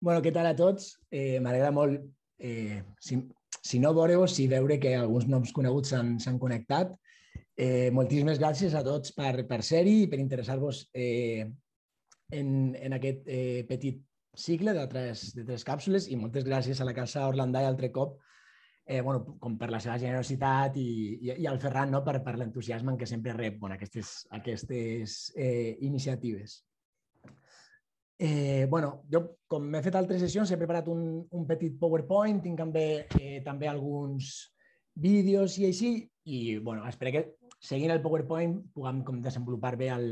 Bueno, què tal a tots? Eh, M'agrada molt, eh, si, si no veure-vos, si veure que alguns noms coneguts s'han connectat. Eh, moltíssimes gràcies a tots per, per ser-hi i per interessar-vos eh, en, en aquest eh, petit cicle de tres, de tres càpsules i moltes gràcies a la Casa Orlandà i altre cop eh, bueno, com per la seva generositat i, i, i al Ferran no? per, per l'entusiasme en què sempre rep bueno, aquestes, aquestes eh, iniciatives. Eh, bueno, jo, com m'he fet altres sessions, he preparat un, un petit PowerPoint, tinc també, eh, també alguns vídeos i així, i bueno, espero que seguint el PowerPoint puguem com, desenvolupar bé el,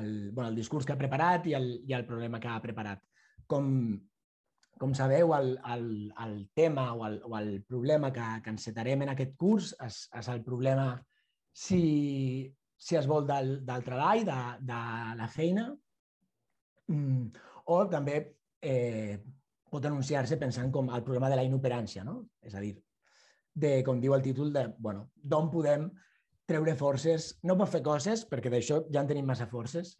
el, bueno, el discurs que ha preparat i el, i el problema que ha preparat. Com, com sabeu, el, el, el tema o el, o el problema que, que encetarem en aquest curs és, és el problema si, si es vol del, del treball, de, de la feina, Mm, o també eh, pot anunciar-se pensant com el problema de la inoperància, no? és a dir, de, com diu el títol, de bueno, d'on podem treure forces, no per fer coses, perquè d'això ja en tenim massa forces,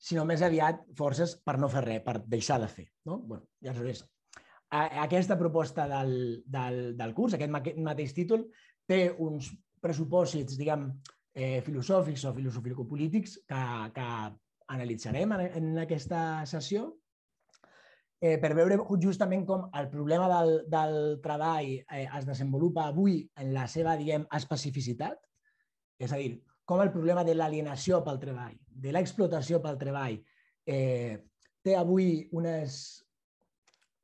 sinó més aviat forces per no fer res, per deixar de fer. No? Bueno, ja aleshores, aquesta proposta del, del, del curs, aquest mateix títol, té uns pressupòsits, diguem, eh, filosòfics o filosòfico-polítics que, que analitzarem en, en aquesta sessió eh, per veure justament com el problema del, del treball eh, es desenvolupa avui en la seva, diguem, especificitat, és a dir, com el problema de l'alienació pel treball, de l'explotació pel treball, eh, té avui unes,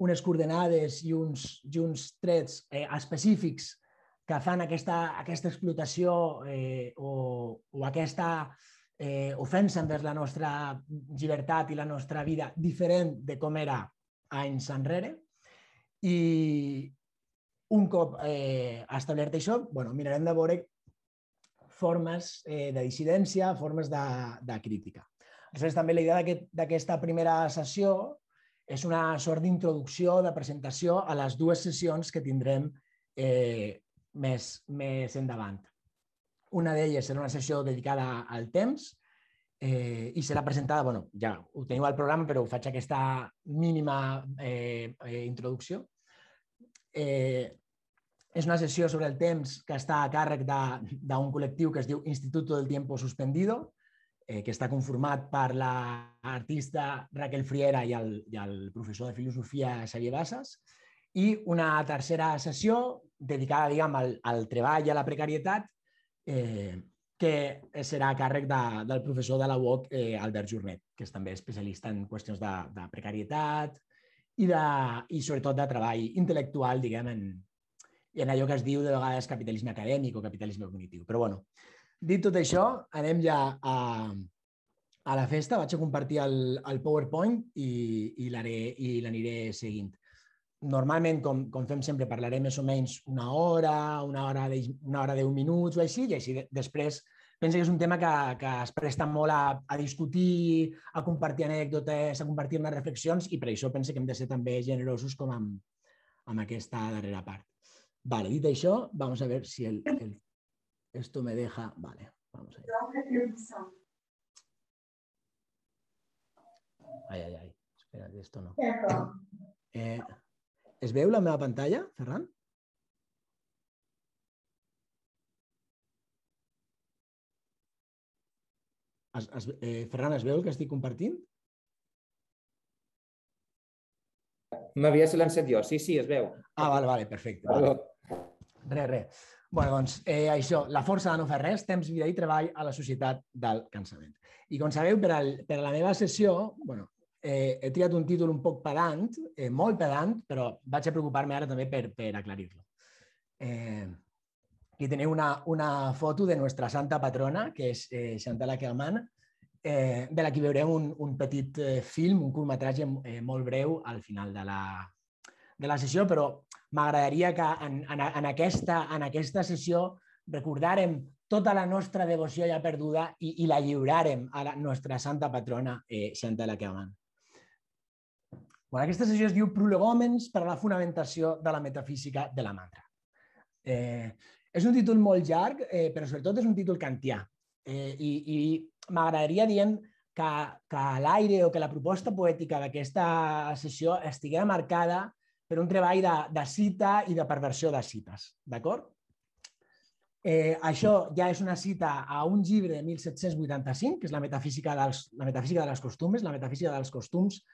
unes coordenades i uns, i uns trets eh, específics que fan aquesta, aquesta explotació eh, o, o aquesta eh, ofensa envers la nostra llibertat i la nostra vida diferent de com era anys enrere. I un cop eh, establert això, bueno, mirarem de veure formes eh, de dissidència, formes de, de crítica. Aleshores, també la idea d'aquesta primera sessió és una sort d'introducció, de presentació a les dues sessions que tindrem eh, més, més endavant. Una d'elles serà una sessió dedicada al temps eh, i serà presentada, bueno, ja ho teniu al programa, però faig aquesta mínima eh, eh, introducció. Eh, és una sessió sobre el temps que està a càrrec d'un col·lectiu que es diu Instituto del Tiempo Suspendido, eh, que està conformat per l'artista Raquel Friera i el, i el professor de filosofia Xavier Bassas, i una tercera sessió dedicada diguem, al, al treball i a la precarietat, eh, que serà a càrrec de, del professor de la UOC, eh, Albert Jornet, que és també especialista en qüestions de, de precarietat i, de, i sobretot de treball intel·lectual, diguem, en, en allò que es diu de vegades capitalisme acadèmic o capitalisme cognitiu. Però bueno, dit tot això, anem ja a, a la festa. Vaig a compartir el, el PowerPoint i, i l'aniré seguint normalment, com, com fem sempre, parlarem més o menys una hora, una hora, de, una hora deu minuts o així, i així de, després penso que és un tema que, que es presta molt a, a discutir, a compartir anècdotes, a compartir unes reflexions, i per això penso que hem de ser també generosos com amb, amb aquesta darrera part. Vale, dit això, vamos a ver si el, el, esto me deja... Vale, vamos a ver. Ay, ay, ay. Espera, esto no. Eh, es veu la meva pantalla, Ferran? Es, es, eh, Ferran, es veu el que estic compartint? M'havia silenciat jo. Sí, sí, es veu. Ah, vale, vale, perfecte. Vale. Res, res. bueno, doncs, eh, això, la força de no fer res, temps, vida i treball a la societat del cansament. I com sabeu, per, al, per a la meva sessió, bueno, eh, he triat un títol un poc pedant, eh, molt pedant, però vaig a preocupar-me ara també per, per aclarir-lo. Eh, aquí teniu una, una foto de nostra santa patrona, que és eh, Chantal Ackerman, eh, de la que veurem un, un petit eh, film, un curtmetratge eh, molt breu al final de la, de la sessió, però m'agradaria que en, en, en, aquesta, en aquesta sessió recordàrem tota la nostra devoció ja perduda i, i la lliuràrem a la nostra santa patrona eh, Chantal Ackerman. Bueno, aquesta sessió es diu Prolegòmens per a la fonamentació de la metafísica de la mantra. Eh, és un títol molt llarg, eh, però sobretot és un títol kantià. Eh, I i m'agradaria, dient, que, que l'aire o que la proposta poètica d'aquesta sessió estiguera marcada per un treball de, de cita i de perversió de cites. D'acord? Eh, això ja és una cita a un llibre de 1785, que és la metafísica, dels, la metafísica de les costums, la metafísica dels costums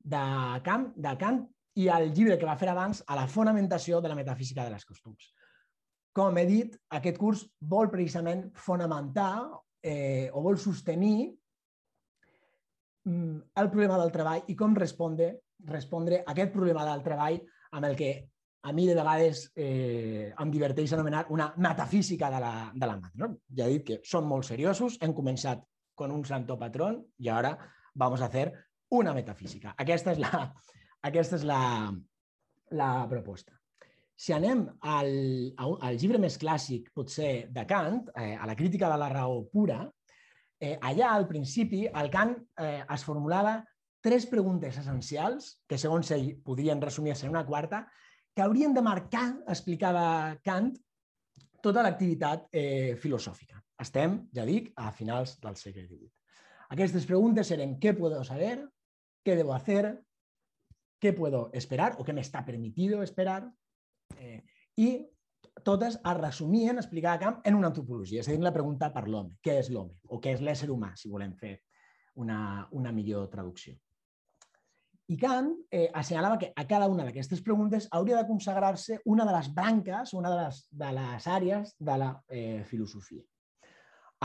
de Kant, de Kant i el llibre que va fer abans a la fonamentació de la metafísica de les costums. Com he dit, aquest curs vol precisament fonamentar eh, o vol sostenir mm, el problema del treball i com respondre, respondre a aquest problema del treball amb el que a mi de vegades eh, em diverteix anomenar una metafísica de la, de la mat. No? Ja he dit que som molt seriosos, hem començat con un santo patrón i ara vamos a hacer una metafísica. Aquesta és la, aquesta és la, la proposta. Si anem al, al llibre més clàssic, potser, de Kant, eh, a la crítica de la raó pura, eh, allà, al principi, el Kant eh, es formulava tres preguntes essencials, que segons ell podrien resumir-se en una quarta, que haurien de marcar, explicava Kant, tota l'activitat eh, filosòfica. Estem, ja dic, a finals del segle XVIII. Aquestes preguntes eren què puedo saber, què debo hacer, què puedo esperar o què m'està permitido esperar eh, i totes es resumien, explicava Kant, en una antropologia, és a dir, la pregunta per l'home. Què és l'home? O què és l'ésser humà, si volem fer una, una millor traducció. I Kant eh, assenyalava que a cada una d'aquestes preguntes hauria de consagrar-se una de les branques, una de les, de les àrees de la eh, filosofia.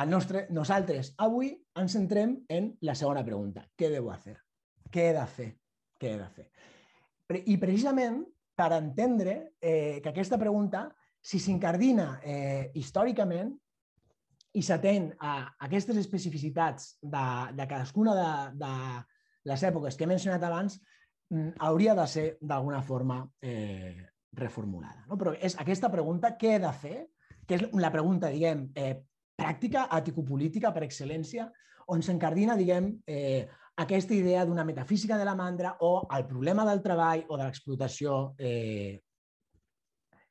El nostre, nosaltres avui ens centrem en la segona pregunta. Què debo fer? Què he de fer? Què he de fer? I precisament per entendre eh, que aquesta pregunta, si s'incardina eh, històricament i s'atén a aquestes especificitats de, de cadascuna de, de, les èpoques que he mencionat abans, mm, hauria de ser d'alguna forma eh, reformulada. No? Però és aquesta pregunta, què he de fer? Que és la pregunta, diguem, eh, pràctica, ètico-política per excel·lència, on s'encardina, diguem, eh, aquesta idea d'una metafísica de la mandra o el problema del treball o de l'explotació eh,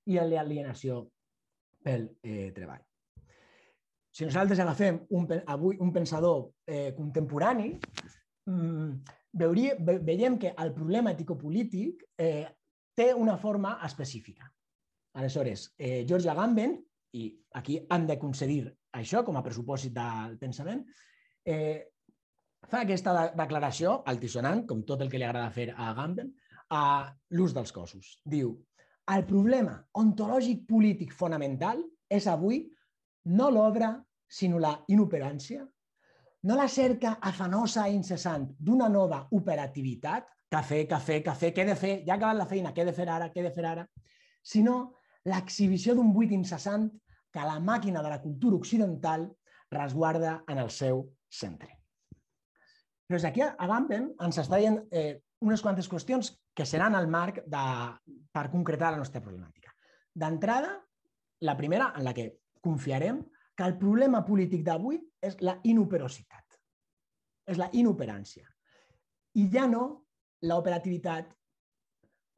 i l'alienació pel eh, treball. Si nosaltres agafem un, avui un pensador eh, contemporani, Mm, veuria, ve, veiem que el problema eticopolític eh, té una forma específica. Aleshores, eh, George Agamben, i aquí han de concedir això com a pressupòsit del pensament, eh, fa aquesta declaració altisonant, com tot el que li agrada fer a Agamben, a l'ús dels cossos. Diu, el problema ontològic polític fonamental és avui no l'obra, sinó la inoperància no la cerca afanosa i incessant d'una nova operativitat, cafè, cafè, cafè, què he de fer? Ja ha acabat la feina, què he de fer ara, què he de fer ara? Sinó l'exhibició d'un buit incessant que la màquina de la cultura occidental resguarda en el seu centre. Però aquí a Gamben ens està dient eh, unes quantes qüestions que seran el marc de, per concretar la nostra problemàtica. D'entrada, la primera, en la que confiarem, que el problema polític d'avui és la inoperositat, és la inoperància. I ja no l'operativitat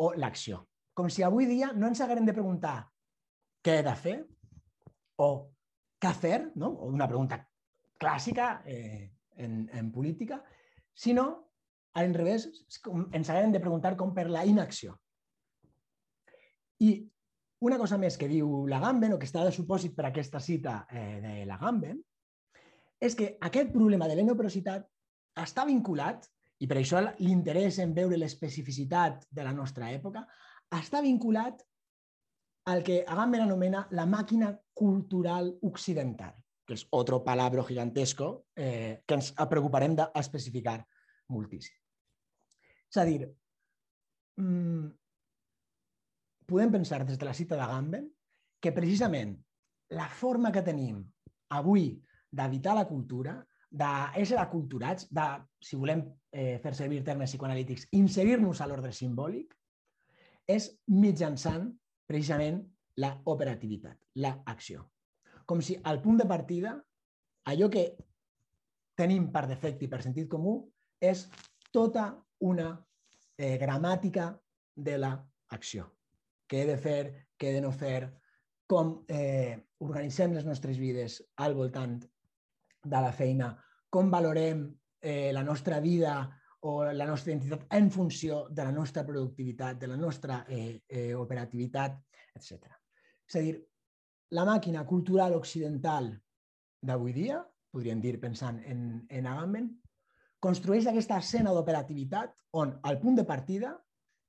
o l'acció. Com si avui dia no ens haguem de preguntar què he de fer o què fer, no? una pregunta clàssica eh, en, en política, sinó, al revés, ens haguem de preguntar com per la inacció. I una cosa més que diu Lagamben, o que està de supòsit per aquesta cita eh, de Lagamben, és que aquest problema de l'enoperositat està vinculat, i per això l'interès en veure l'especificitat de la nostra època, està vinculat al que Agamben anomena la màquina cultural occidental, que és otro palabra gigantesco eh, que ens preocuparem d'especificar moltíssim. És a dir, mmm, podem pensar des de la cita de Gamben que precisament la forma que tenim avui d'evitar la cultura, d'ésser aculturats, de, si volem eh, fer servir termes psicoanalítics, inserir-nos a l'ordre simbòlic, és mitjançant precisament la operativitat, l'acció. Com si al punt de partida, allò que tenim per defecte i per sentit comú és tota una eh, gramàtica de l'acció què he de fer, què he de no fer, com eh, organitzem les nostres vides al voltant de la feina, com valorem eh, la nostra vida o la nostra identitat en funció de la nostra productivitat, de la nostra eh, eh, operativitat, etc. És a dir, la màquina cultural occidental d'avui dia, podríem dir pensant en, en Agamben, construeix aquesta escena d'operativitat on el punt de partida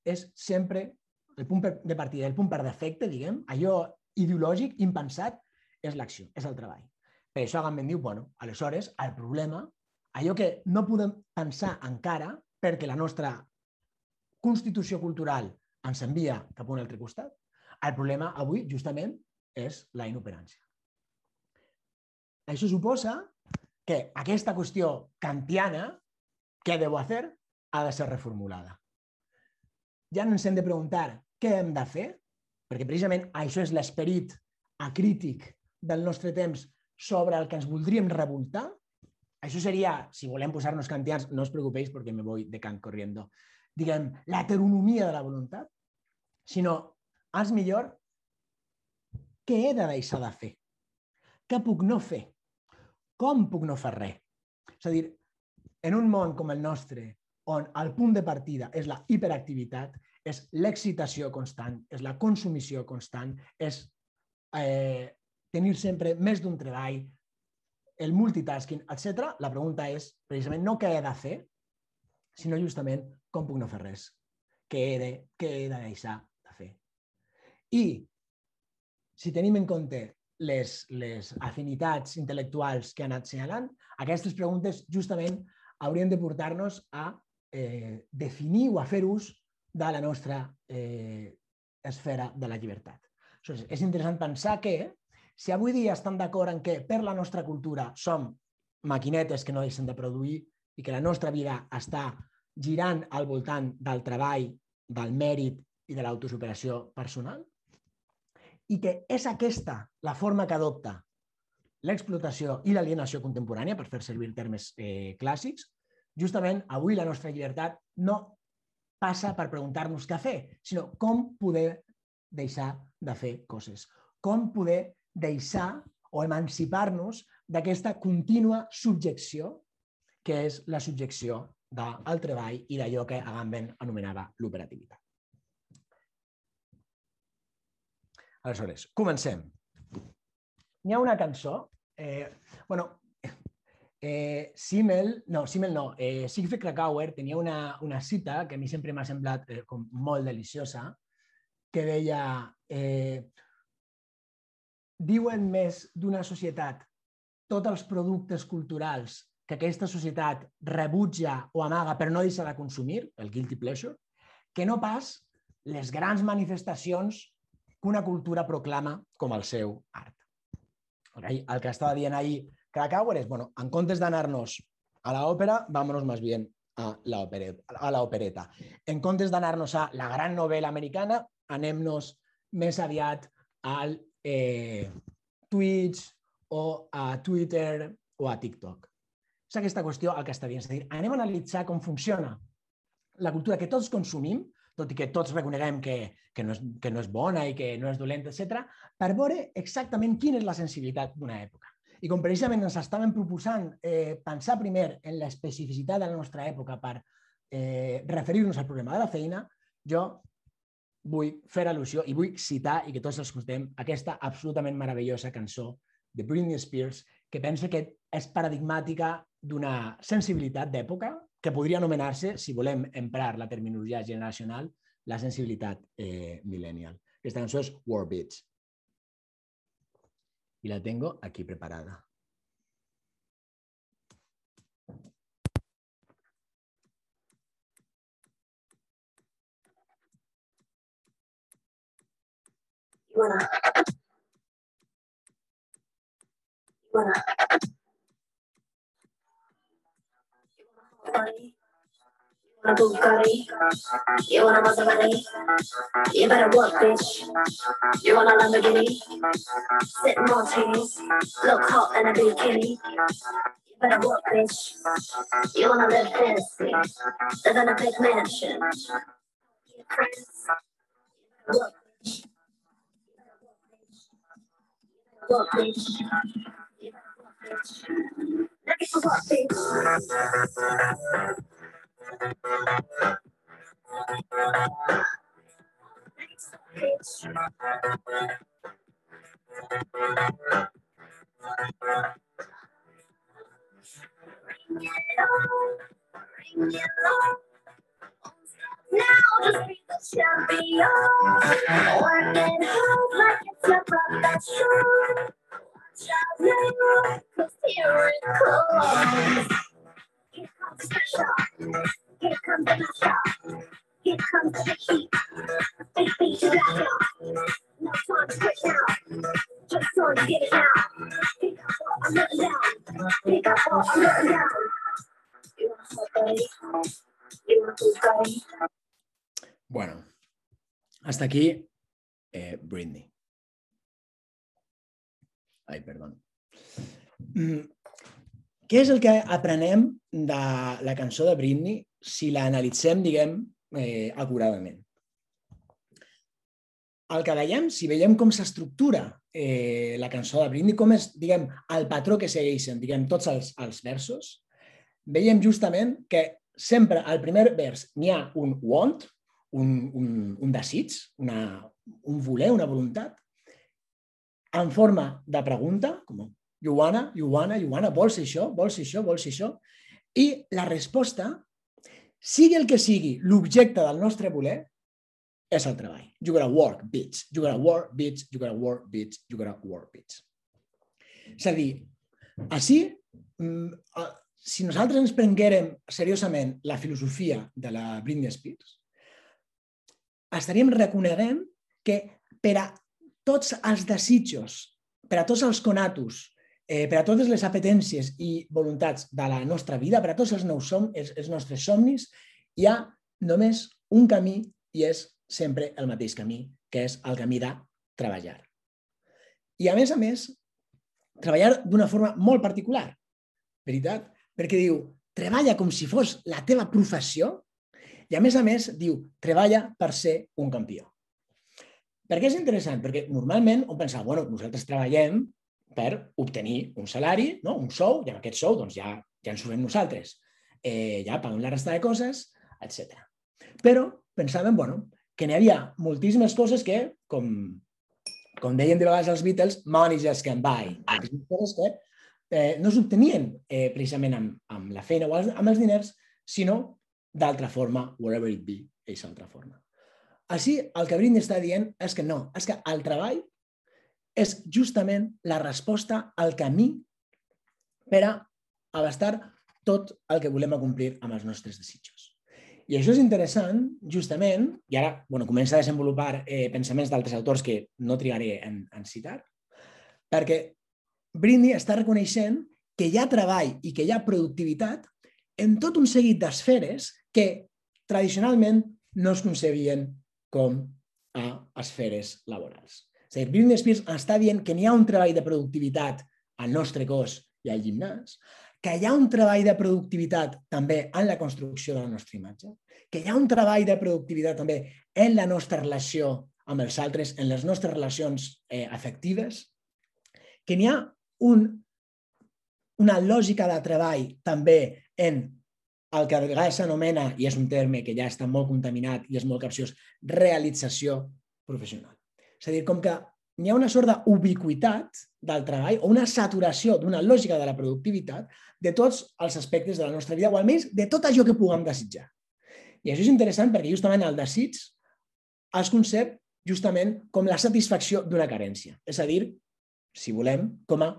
és sempre el punt de partida, el punt per defecte, diguem, allò ideològic, impensat, és l'acció, és el treball. Per això Agamben diu, bueno, aleshores, el problema, allò que no podem pensar encara perquè la nostra constitució cultural ens envia cap a un altre costat, el problema avui, justament, és la inoperància. Això suposa que aquesta qüestió kantiana, què deu fer, ha de ser reformulada. Ja no ens hem de preguntar què hem de fer, perquè precisament això és l'esperit acrític del nostre temps sobre el que ens voldríem revoltar. Això seria, si volem posar-nos kantians, no us preocupeu perquè me voy de can corriendo, diguem, l'heteronomia de la voluntat, sinó, és millor, què he de deixar de fer? Què puc no fer? Com puc no fer res? És a dir, en un món com el nostre, on el punt de partida és la hiperactivitat, és l'excitació constant, és la consumició constant, és eh, tenir sempre més d'un treball, el multitasking, etc. La pregunta és, precisament, no què he de fer, sinó justament com puc no fer res, què he de, què he de deixar de fer. I si tenim en compte les, les afinitats intel·lectuals que han anat assenyalant, aquestes preguntes justament haurien de portar-nos a eh, definir o a fer ús de la nostra eh, esfera de la llibertat. És, és interessant pensar que si avui dia estan d'acord en que per la nostra cultura som maquinetes que no deixen de produir i que la nostra vida està girant al voltant del treball, del mèrit i de l'autosuperació personal, i que és aquesta la forma que adopta l'explotació i l'alienació contemporània, per fer servir termes eh, clàssics, justament avui la nostra llibertat no passa per preguntar-nos què fer, sinó com poder deixar de fer coses, com poder deixar o emancipar-nos d'aquesta contínua subjecció que és la subjecció del treball i d'allò que Agamben anomenava l'operativitat. Aleshores, comencem. Hi ha una cançó, eh, bueno, eh, Simmel, no, Simmel no, eh, Siegfried Krakauer tenia una, una cita que a mi sempre m'ha semblat eh, com molt deliciosa, que deia eh, diuen més d'una societat tots els productes culturals que aquesta societat rebutja o amaga per no deixar de consumir, el guilty pleasure, que no pas les grans manifestacions que una cultura proclama com el seu art. El que estava dient ahir Krakauer és, bueno, en comptes d'anar-nos a l'òpera, vámonos más bien a la, a la opereta. En comptes d'anar-nos a la gran novel·la americana, anem-nos més aviat al eh, Twitch o a Twitter o a TikTok. És aquesta qüestió el que està dient. És a dir, anem a analitzar com funciona la cultura que tots consumim, tot i que tots reconeguem que, que, no és, que no és bona i que no és dolenta, etc, per veure exactament quina és la sensibilitat d'una època. I com precisament ens estàvem proposant eh, pensar primer en l'especificitat de la nostra època per eh, referir-nos al problema de la feina, jo vull fer al·lusió i vull citar i que tots escoltem aquesta absolutament meravellosa cançó de Britney Spears que pensa que és paradigmàtica d'una sensibilitat d'època que podria anomenar-se, si volem emprar la terminologia generacional, la sensibilitat eh, millennial. Aquesta cançó és y la tengo aquí preparada. Bueno. Bueno. A Bugatti. You want a Maserati? You better work, bitch. You want a Lamborghini? Sit martinis. Look hot in a bikini. You better work, bitch. You wanna live fancy. Live in a big mansion. Work, bitch. Work, bitch. Work, bitch. Now just be the champion. Working hard like it's your profession. Bueno, hasta aquí eh, Britney. Ai, perdó. Mm, què és el que aprenem de la cançó de Britney si la analitzem, diguem, eh, acuradament? El que veiem, si veiem com s'estructura eh, la cançó de Britney, com és, diguem, el patró que segueixen, diguem, tots els, els versos, veiem justament que sempre al primer vers n'hi ha un want, un, un, un desig, una, un voler, una voluntat, en forma de pregunta, com wanna, you wanna, vols això, vols això, vols això, i la resposta, sigui el que sigui l'objecte del nostre voler, és el treball. You gotta work, bitch. You gotta work, bitch. You gotta work, bitch. You gotta work, bitch. És a dir, així, mm, si nosaltres ens prenguérem seriosament la filosofia de la Britney Spears, estaríem reconeguent que per a tots els desitjos, per a tots els conatos, eh, per a totes les apetències i voluntats de la nostra vida, per a tots els, nous som, els, els nostres somnis, hi ha només un camí i és sempre el mateix camí, que és el camí de treballar. I a més a més, treballar d'una forma molt particular, veritat? Perquè diu, treballa com si fos la teva professió i a més a més diu, treballa per ser un campió. Per què és interessant? Perquè normalment on pensava, bueno, nosaltres treballem per obtenir un salari, no? un sou, i amb aquest sou doncs, ja, ja ens fem nosaltres. Eh, ja paguem la resta de coses, etc. Però pensàvem bueno, que n'hi havia moltíssimes coses que, com, com deien de vegades els Beatles, money just can buy. Coses que eh, no s'obtenien eh, precisament amb, amb la feina o amb els diners, sinó d'altra forma, whatever it be, és altra forma. Així, el que Britney està dient és que no, és que el treball és justament la resposta al camí per a abastar tot el que volem acomplir amb els nostres desitjos. I això és interessant, justament, i ara bueno, comença a desenvolupar eh, pensaments d'altres autors que no trigaré en, en citar, perquè Britney està reconeixent que hi ha treball i que hi ha productivitat en tot un seguit d'esferes que tradicionalment no es concebien com a esferes laborals. És a dir, Britney Spears està dient que n'hi ha un treball de productivitat al nostre cos i al gimnàs, que hi ha un treball de productivitat també en la construcció de la nostra imatge, que hi ha un treball de productivitat també en la nostra relació amb els altres, en les nostres relacions eh, afectives, que n'hi ha un, una lògica de treball també en el que a vegades s'anomena, i és un terme que ja està molt contaminat i és molt capciós, realització professional. És a dir, com que n'hi ha una sort d'ubiquitat del treball o una saturació d'una lògica de la productivitat de tots els aspectes de la nostra vida, o almenys de tot allò que puguem desitjar. I això és interessant perquè justament el desig es concep justament com la satisfacció d'una carència. És a dir, si volem, com a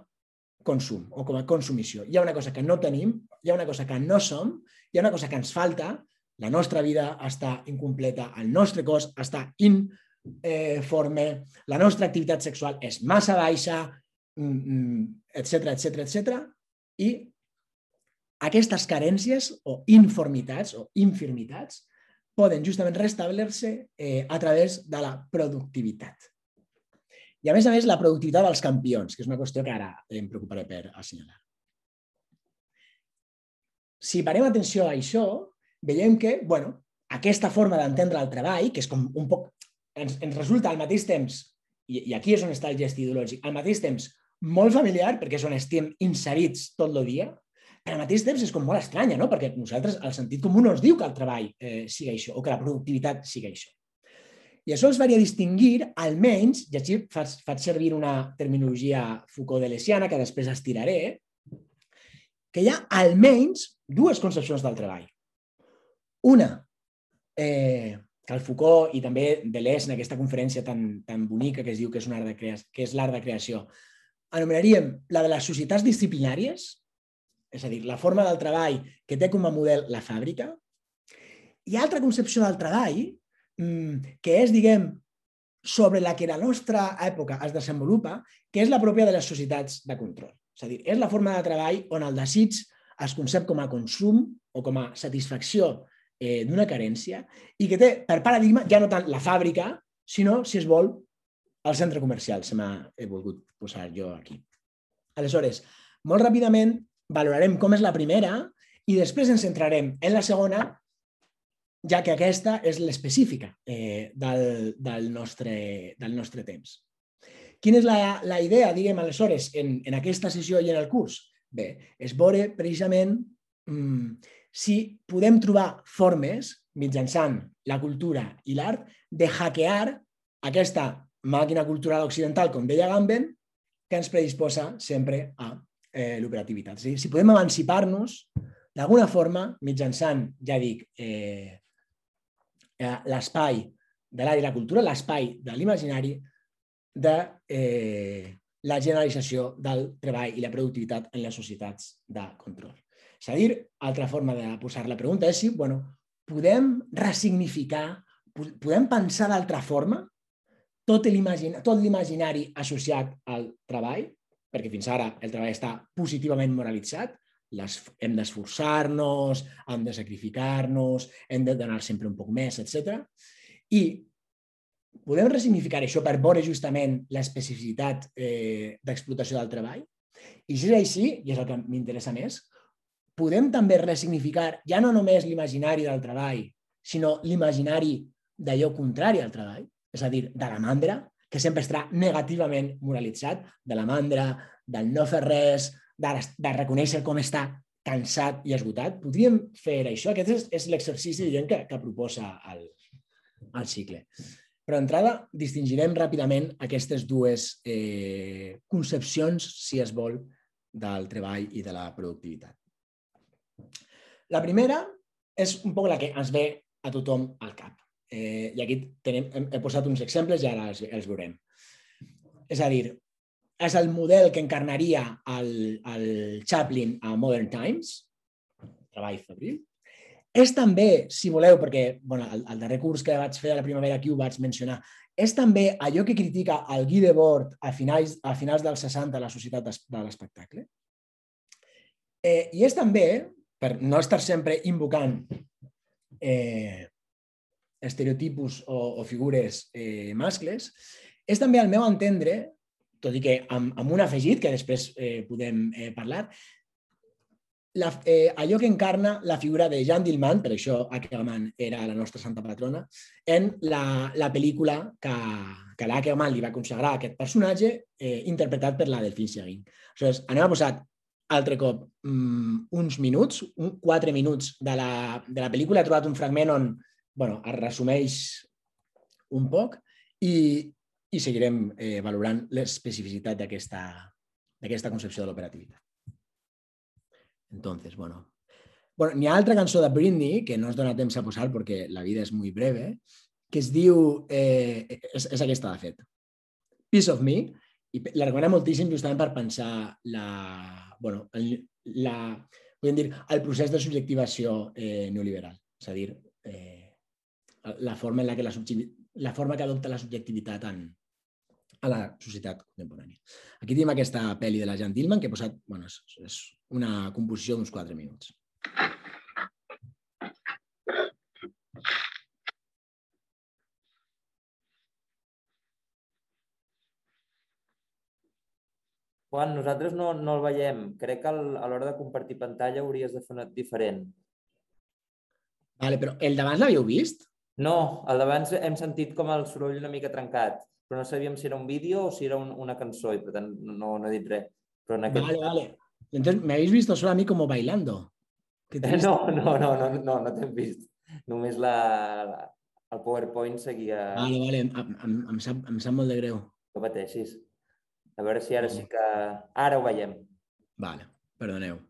consum o com a consumició. Hi ha una cosa que no tenim, hi ha una cosa que no som, hi ha una cosa que ens falta, la nostra vida està incompleta, el nostre cos està informe, la nostra activitat sexual és massa baixa, etc etc etc. i aquestes carències o informitats o infirmitats poden justament restablir-se eh, a través de la productivitat. I a més a més, la productivitat dels campions, que és una qüestió que ara em preocuparé per assenyalar. Si parem atenció a això, veiem que bueno, aquesta forma d'entendre el treball, que és com un poc... Ens, ens resulta al mateix temps, i, i aquí és on està el gest ideològic, al mateix temps molt familiar, perquè és on estem inserits tot el dia, que al mateix temps és com molt estranya, no? perquè nosaltres el sentit comú no ens diu que el treball eh, sigui això o que la productivitat sigui això. I això els faria distinguir, almenys, i així faig, faig servir una terminologia Foucault-delesiana que després estiraré, que hi ha almenys dues concepcions del treball. Una, eh, que el Foucault i també Deleuze en aquesta conferència tan, tan bonica que es diu que és, un art de crea que és l'art de creació, anomenaríem la de les societats disciplinàries, és a dir, la forma del treball que té com a model la fàbrica, i altra concepció del treball, mm, que és, diguem, sobre la que la nostra època es desenvolupa, que és la pròpia de les societats de control. És a dir, és la forma de treball on el desig es concep com a consum o com a satisfacció eh, d'una carència i que té per paradigma ja no tant la fàbrica, sinó, si es vol, el centre comercial. Se m'ha volgut posar jo aquí. Aleshores, molt ràpidament valorarem com és la primera i després ens centrarem en la segona, ja que aquesta és l'específica eh, del, del, nostre, del nostre temps. Quina és la, la idea, diguem, aleshores, en, en aquesta sessió i en el curs? Bé, és veure precisament mm, si podem trobar formes, mitjançant la cultura i l'art, de hackear aquesta màquina cultural occidental, com deia Gamben, que ens predisposa sempre a eh, l'operativitat. Si, si podem emancipar-nos d'alguna forma mitjançant, ja dic, eh, eh, l'espai de l'art i la cultura, l'espai de l'imaginari, de eh, la generalització del treball i la productivitat en les societats de control. És a dir, altra forma de posar la pregunta és si bueno, podem ressignificar, podem pensar d'altra forma tot l'imaginari associat al treball, perquè fins ara el treball està positivament moralitzat, les, hem d'esforçar-nos, hem de sacrificar-nos, hem de donar sempre un poc més, etc. I podem resignificar això per veure justament l'especificitat eh, d'explotació del treball? I si és així, i és el que m'interessa més, podem també resignificar ja no només l'imaginari del treball, sinó l'imaginari d'allò contrari al treball, és a dir, de la mandra, que sempre estarà negativament moralitzat, de la mandra, del no fer res, de, de reconèixer com està cansat i esgotat. Podríem fer això. Aquest és, és l'exercici que, que proposa el, el cicle. Però d'entrada distingirem ràpidament aquestes dues eh, concepcions, si es vol, del treball i de la productivitat. La primera és un poc la que ens ve a tothom al cap. Eh, I aquí he posat uns exemples i ara els, els veurem. És a dir, és el model que encarnaria el, el Chaplin a Modern Times, treball febril. És també, si voleu, perquè bueno, el, el darrer curs que vaig fer a la primavera aquí ho vaig mencionar, és també allò que critica el Guy Debord a finals, a finals dels 60 a la societat de l'espectacle. Eh, I és també, per no estar sempre invocant eh, estereotipos o, o figures eh, mascles, és també al meu entendre, tot i que amb, amb un afegit, que després eh, podem eh, parlar, la, eh, allò que encarna la figura de Jean Dillman, per això Ackerman era la nostra santa patrona, en la, la pel·lícula que, que l'Ackerman li va consagrar aquest personatge, eh, interpretat per la Delphine Seguin. Aleshores, anem a posar altre cop um, uns minuts, un, quatre minuts de la, de la pel·lícula. He trobat un fragment on bueno, es resumeix un poc i, i seguirem eh, valorant l'especificitat d'aquesta concepció de l'operativitat. Entonces, bueno. Bueno, n'hi ha altra cançó de Britney, que no es dona temps a posar perquè la vida és molt breve, que es diu... Eh, és, és aquesta, de fet. Piece of Me, i la recomano moltíssim justament per pensar la, bueno, el, la, podem dir, el procés de subjectivació eh, neoliberal. És a dir, eh, la forma en la que la, la forma que adopta la subjectivitat en, a la societat contemporània. Aquí tenim aquesta pel·li de la Jean Dillman que he posat, bueno, és, és una composició d'uns 4 minuts. Juan, nosaltres no, no el veiem. Crec que a l'hora de compartir pantalla hauries de fer diferent. Vale, però el d'abans l'havíeu vist? No, el d'abans hem sentit com el soroll una mica trencat, però no sabíem si era un vídeo o si era un, una cançó i per tant no, no he dit res. Però en aquest... Vale, vale. Entonces, ¿me habéis visto solo a mí como bailando? Triste. No, no, no, no, no, no t'hem vist. Només la, la, el PowerPoint seguia... Vale, vale, em, em, em, sap, em sap molt de greu. No pateixis. A veure si ara sí que... Ara ho veiem. Vale, perdoneu.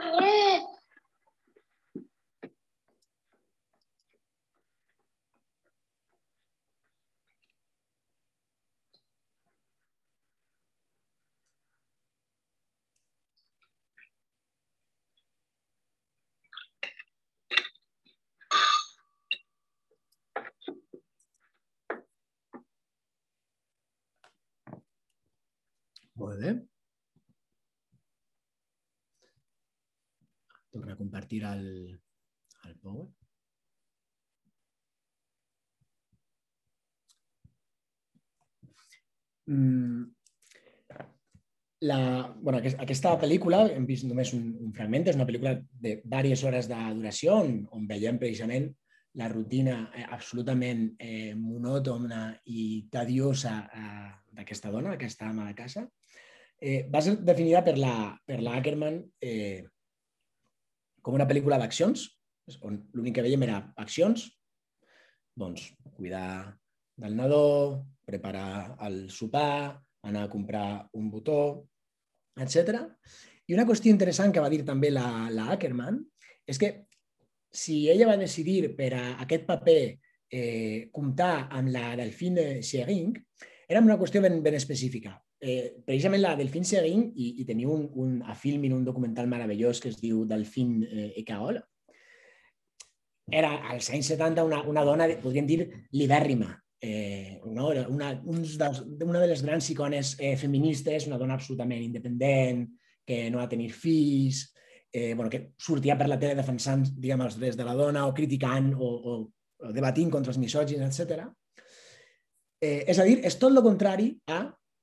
Molt bé. Torna compartir al, al Power. Mm. La, bueno, aquesta pel·lícula, hem vist només un, un fragment, és una pel·lícula de diverses hores de duració on, on veiem precisament la rutina eh, absolutament eh, monòtona i tediosa eh, d'aquesta dona, d'aquesta ama de casa. Eh, va ser definida per la, per la Ackerman eh, com una pel·lícula d'accions, on l'únic que veiem era accions, doncs cuidar del nadó, preparar el sopar, anar a comprar un botó, etc. I una qüestió interessant que va dir també la, la Ackerman és que si ella va decidir per a aquest paper eh, comptar amb la Delphine Sering, era una qüestió ben, ben específica. Eh, precisament la Delphine Sering, i, i teniu un, un, a Filmin un documental meravellós que es diu Delphine eh, Ecaol, era als anys 70 una, una dona, podríem dir, libèrrima, eh, no? una, uns dels, una de les grans icones eh, feministes, una dona absolutament independent, que no ha de tenir fills, eh, bueno, que sortia per la tele defensant diguem, els drets de la dona o criticant o, o, o debatint contra els misògins, etc. Eh, és a dir, és tot el contrari a,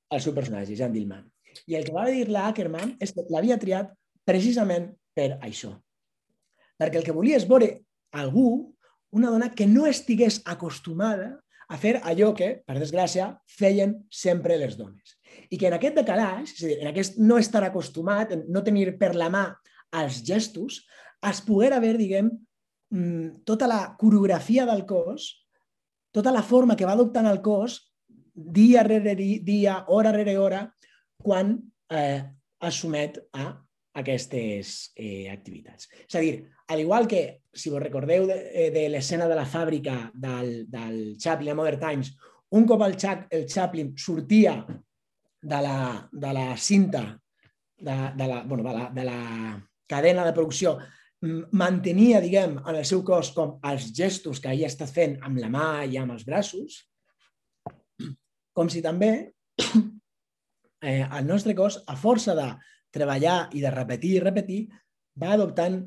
al seu personatge, Jean Dillman. I el que va dir la Ackerman és que l'havia triat precisament per això. Perquè el que volia és veure algú, una dona que no estigués acostumada a fer allò que, per desgràcia, feien sempre les dones. I que en aquest decalaix, és a dir, en aquest no estar acostumat, no tenir per la mà els gestos, es poguera veure, diguem, mm, tota la coreografia del cos, tota la forma que va adoptant el cos dia rere dia, hora rere hora, quan eh, es somet a aquestes eh, activitats. És a dir, al igual que, si vos recordeu de, eh, de l'escena de la fàbrica del, del Chaplin a Modern Times, un cop el, Chac, el Chaplin sortia de la, de la cinta, de, de, la, bueno, de, la, de la cadena de producció, mantenia, diguem, en el seu cos com els gestos que havia estat fent amb la mà i amb els braços, com si també eh, el nostre cos, a força de treballar i de repetir i repetir, va adoptant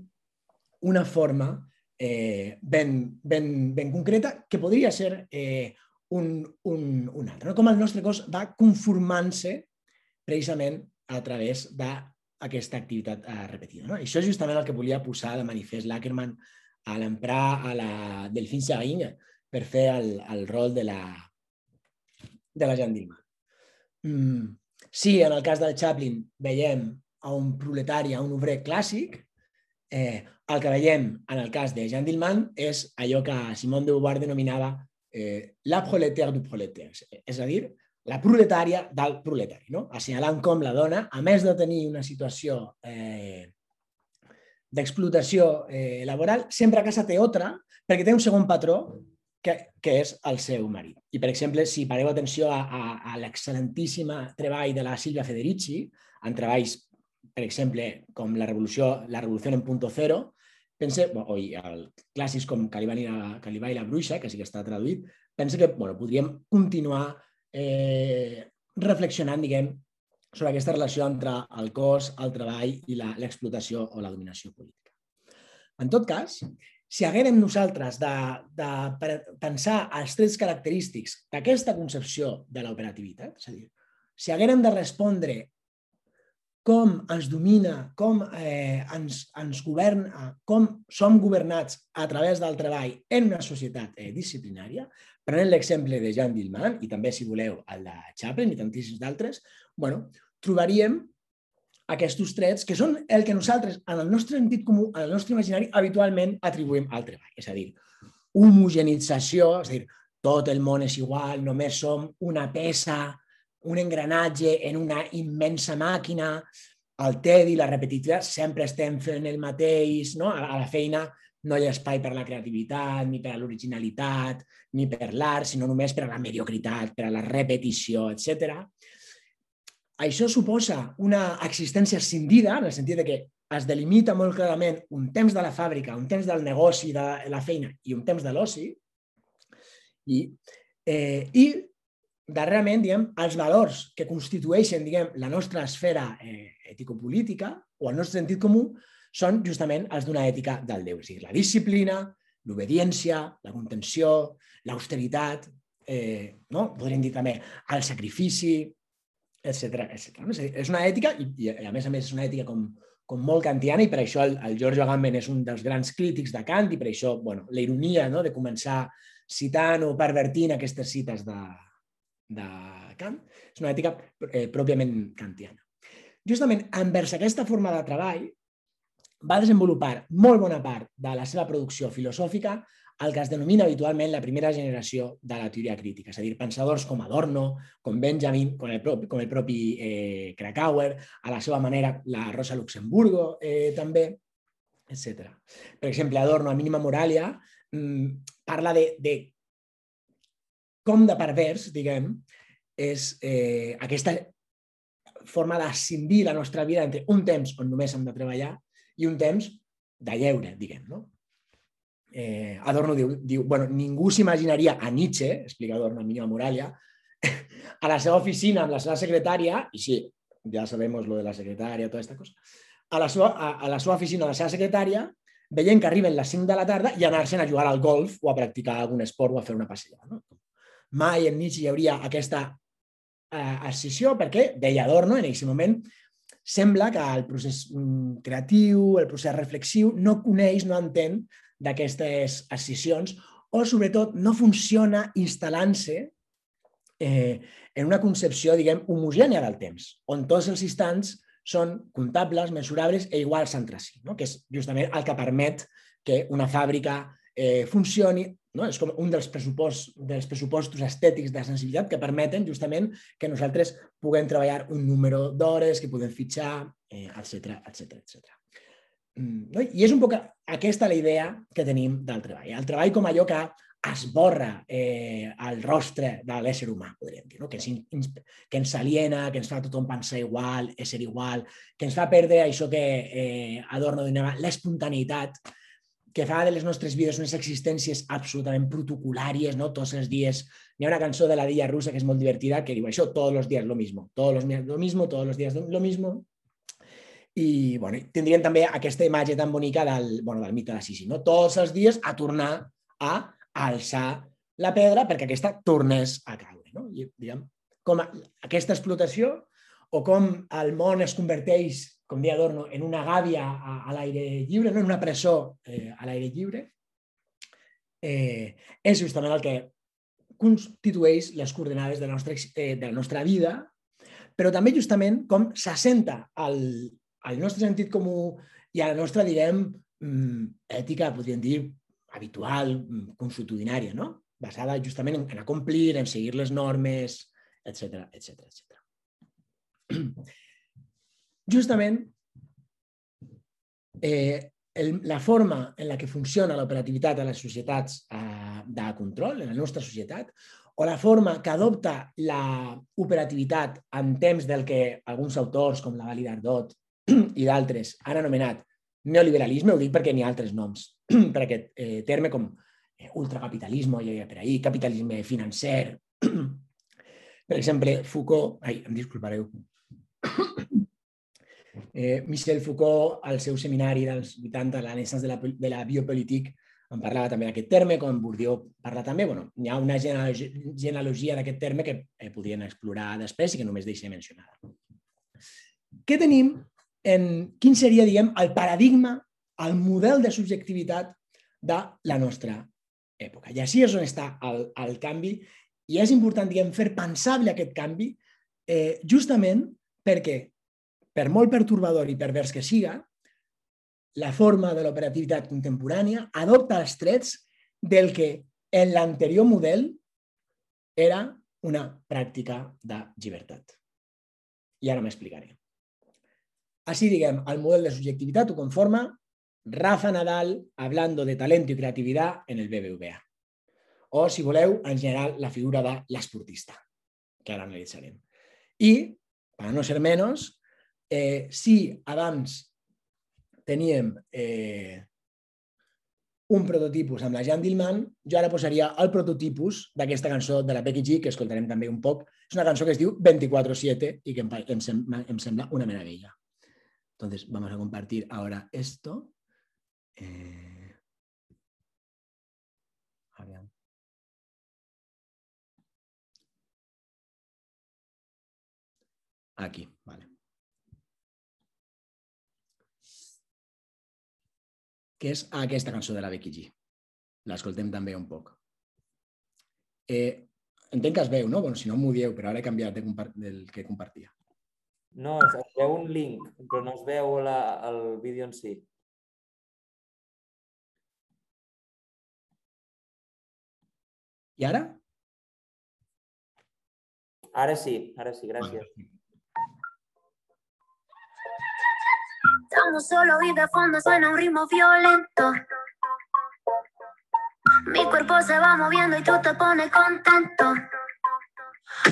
una forma eh, ben, ben, ben concreta que podria ser eh, un, un, un altre. No? Com el nostre cos va conformant-se precisament a través d'aquesta activitat eh, repetida. No? Això és justament el que volia posar de manifest l'Ackerman a l'emprar a la Delphine Sarin per fer el, el rol de la, de la Jean Dillman. Mm, si en el cas del Chaplin veiem a un proletari, a un obrer clàssic, eh, el que veiem en el cas de Jean Dillman és allò que Simone de Beauvoir denominava eh, la prolétaire du prolétaire, és a dir, la proletària del proletari, no? assenyalant com la dona, a més de tenir una situació eh, d'explotació eh, laboral, sempre a casa té altra perquè té un segon patró que, que és el seu marit. I, per exemple, si pareu atenció a, a, a l'excel·lentíssima treball de la Silvia Federici, en treballs, per exemple, com la revolució, la revolució en punto cero, pense, o el clàssics com Calibà i, la, Calibà i la bruixa, que sí que està traduït, pense que bueno, podríem continuar eh, reflexionant, diguem, sobre aquesta relació entre el cos, el treball i l'explotació o la dominació política. En tot cas, si haguérem nosaltres de, de pensar els trets característics d'aquesta concepció de l'operativitat, és a dir, si haguérem de respondre com ens domina, com eh, ens, ens governa, com som governats a través del treball en una societat eh, disciplinària, prenent l'exemple de Jean Dillman i també, si voleu, el de Chaplin i tantíssims d'altres, bueno, trobaríem aquests trets que són el que nosaltres, en el nostre sentit comú, en el nostre imaginari, habitualment atribuïm al treball. És a dir, homogenització, és a dir, tot el món és igual, només som una peça, un engranatge en una immensa màquina, el tedi, la repetitivitat, sempre estem fent el mateix, no? a la feina no hi ha espai per la creativitat, ni per l'originalitat, ni per l'art, sinó només per la mediocritat, per a la repetició, etc. Això suposa una existència escindida, en el sentit de que es delimita molt clarament un temps de la fàbrica, un temps del negoci, de la feina i un temps de l'oci, i, eh, i darrerament, diguem, els valors que constitueixen diguem, la nostra esfera eh, ètico-política o el nostre sentit comú són justament els d'una ètica del Déu, és a dir, la disciplina, l'obediència, la contenció, l'austeritat, eh, no? podríem dir també al sacrifici, etc etc. No? És, dir, és una ètica, i, i a més a més és una ètica com, com molt kantiana, i per això el, el Giorgio Agamben és un dels grans crítics de Kant, i per això bueno, la ironia no? de començar citant o pervertint aquestes cites de, de Kant, és una ètica eh, pròpiament kantiana. Justament envers aquesta forma de treball va desenvolupar molt bona part de la seva producció filosòfica el que es denomina habitualment la primera generació de la teoria crítica, és a dir, pensadors com Adorno, com Benjamin, com el propi, com el propi eh, Krakauer, a la seva manera la Rosa Luxemburgo eh, també, etc. Per exemple, Adorno, a Mínima Moralia, mmm, parla de, de com de pervers, diguem, és eh, aquesta forma d'ascindir la nostra vida entre un temps on només hem de treballar i un temps de lleure, diguem, no? Eh, Adorno diu, diu bueno, ningú s'imaginaria a Nietzsche, explica Adorno a Mínima Moralia, a la seva oficina amb la seva secretària, i sí, ja sabem lo de la secretària, tota aquesta cosa, a la seva, a, a la seva oficina, a la seva secretària, veient que arriben les 5 de la tarda i anar-se'n a jugar al golf o a practicar algun esport o a fer una passejada. No? Mai en Nietzsche hi hauria aquesta eh, escissió perquè, deia Adorno, en aquest moment, sembla que el procés mm, creatiu, el procés reflexiu, no coneix, no entén d'aquestes escissions o, sobretot, no funciona instal·lant-se eh, en una concepció, diguem, homogènia del temps, on tots els instants són comptables, mesurables i iguals entre si, no? que és justament el que permet que una fàbrica eh, funcioni, no? és com un dels pressupostos, dels pressupostos estètics de sensibilitat que permeten justament que nosaltres puguem treballar un número d'hores, que podem fitxar, eh, etc etc etc. No? I és un poc aquesta la idea que tenim del treball. El treball com allò que esborra eh, el rostre de l'ésser humà, podríem dir, no? que, ens, que ens aliena, que ens fa tothom pensar igual, ésser igual, que ens fa perdre això que eh, Adorno donava, l'espontaneïtat, que fa de les nostres vides unes existències absolutament protocolàries, no? tots els dies. Hi ha una cançó de la Dilla Russa que és molt divertida que diu això, tots els dies lo mismo, tots els dies lo mismo, tots els dies lo mismo, i bueno, tindrien també aquesta imatge tan bonica del, bueno, del mite de Sisi. No? Tots els dies a tornar a alçar la pedra perquè aquesta tornés a caure. No? I, diguem, com aquesta explotació o com el món es converteix, com deia Adorno, en una gàbia a, a l'aire lliure, no? en una presó eh, a l'aire lliure, eh, és justament el que constitueix les coordenades de la nostra, eh, de la nostra vida, però també justament com s'assenta el, al nostre sentit comú i a la nostra, direm, mm, ètica, podríem dir, habitual, mm, consuetudinària, no? basada justament en, en acomplir, en seguir les normes, etc etc etc. Justament, eh, el, la forma en la que funciona l'operativitat a les societats eh, de control, en la nostra societat, o la forma que adopta la operativitat en temps del que alguns autors, com la Gali Dardot i d'altres han anomenat neoliberalisme, ho dic perquè n'hi ha altres noms per aquest eh, terme com eh, ultracapitalisme, ja per ahir, capitalisme financer. per exemple, Foucault, ai, em disculpareu, eh, Michel Foucault, al seu seminari dels 80, la naissance de la, de la biopolític, en parlava també d'aquest terme, com Bourdieu parla també. Bueno, hi ha una genealogia d'aquest terme que eh, podrien explorar després i que només deixaré mencionada. Què tenim en quin seria, diguem, el paradigma, el model de subjectivitat de la nostra època. I així és on està el, el canvi i és important, diguem, fer pensable aquest canvi eh, justament perquè, per molt pertorbador i pervers que siga, la forma de l'operativitat contemporània adopta els trets del que en l'anterior model era una pràctica de llibertat. I ara m'explicaré. Así, digamos, al modelo de subjetividad tu conforma Rafa Nadal hablando de talento y creatividad en el BBVA. O, si voleu, en general, la figura de l'esportista, que ara analitzarem. I, per no ser menys, eh, si abans teníem eh, un prototipus amb la Jan Dillman, jo ara posaria el prototipus d'aquesta cançó de la Becky G, que escoltarem també un poc. És una cançó que es diu 24-7 i que em, em, em sembla una meravella. Entonces vamos a compartir ahora esto. Eh, aquí, vale. que és ah, aquesta cançó de la Becky G. L'escoltem també un poc. Eh, entenc que no? Bueno, si no m'ho dieu, però ara he canviat de del que compartia. No, es veu un link, però no es veu la, el vídeo en si. I ara? Ara sí, ara sí, gràcies. Estamos solo y de fondo suena un ritmo violento. Mi cuerpo se va moviendo y tú te pones contento.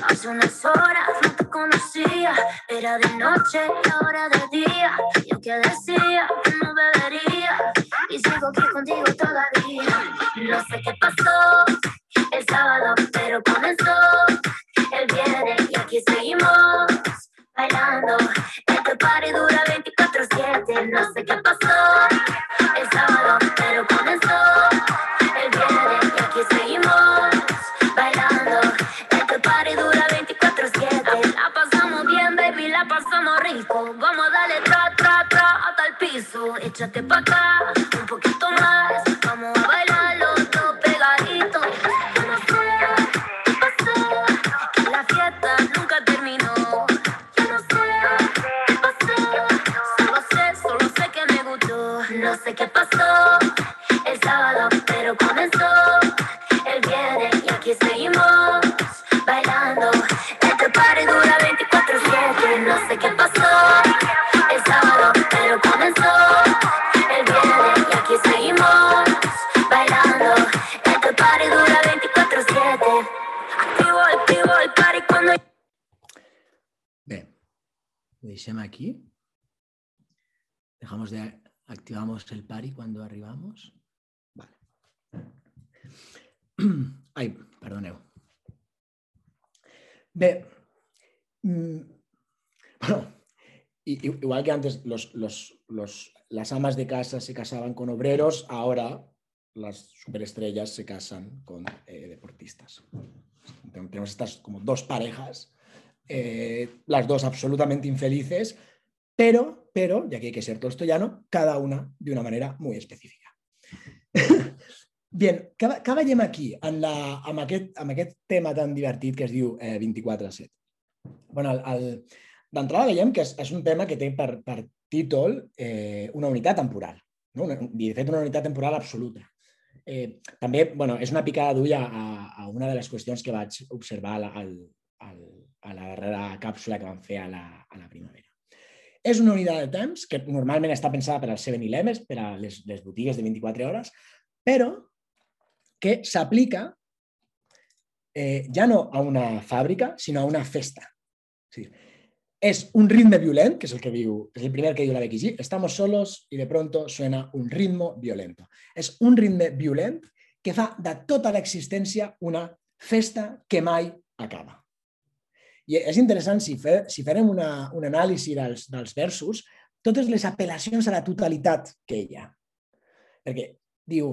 Hace unas horas no te conocía, era de noche y ahora de día. Yo que decía que no bebería y sigo aquí contigo todavía. No sé qué pasó el sábado, pero comenzó el viernes y aquí seguimos bailando. Este party dura 24-7, no sé qué pasó piso. Échate pa' acá, Dejamos de activamos el pari cuando arribamos. Vale. Ai, perdoneu. Bé, mm, bueno, igual que antes los, los, los, las amas de casa se casaban con obreros, ahora las superestrellas se casan con eh, deportistas. Tenemos estas como dos parejas eh, las dos absolutamente infelices, pero, pero, ya que hay que ser tolstoyano, cada una de una manera muy específica. Bien, què, què veiem aquí en la, amb, aquest, amb aquest tema tan divertit que es diu eh, 24-7? Bueno, D'entrada veiem que és, és un tema que té per, per títol eh, una unitat temporal, no? una, i de fet una unitat temporal absoluta. Eh, també bueno, és una picada d'ull a- a una de les qüestions que vaig observar al, al, al, a la darrera càpsula que vam fer a la, a la primavera. És una unitat de temps que normalment està pensada per als 7-Elevens, per a les, les botigues de 24 hores, però que s'aplica eh, ja no a una fàbrica, sinó a una festa. O sigui, es un ritmo violento, que es el que diu, es el primer que diu la Becky G, estamos solos y de pronto suena un ritmo violento. És un ritme violent que fa de tota l'existència una festa que mai acaba. I és interessant, si, fe, si farem una, un anàlisi dels, dels versos, totes les apel·lacions a la totalitat que hi ha. Perquè diu,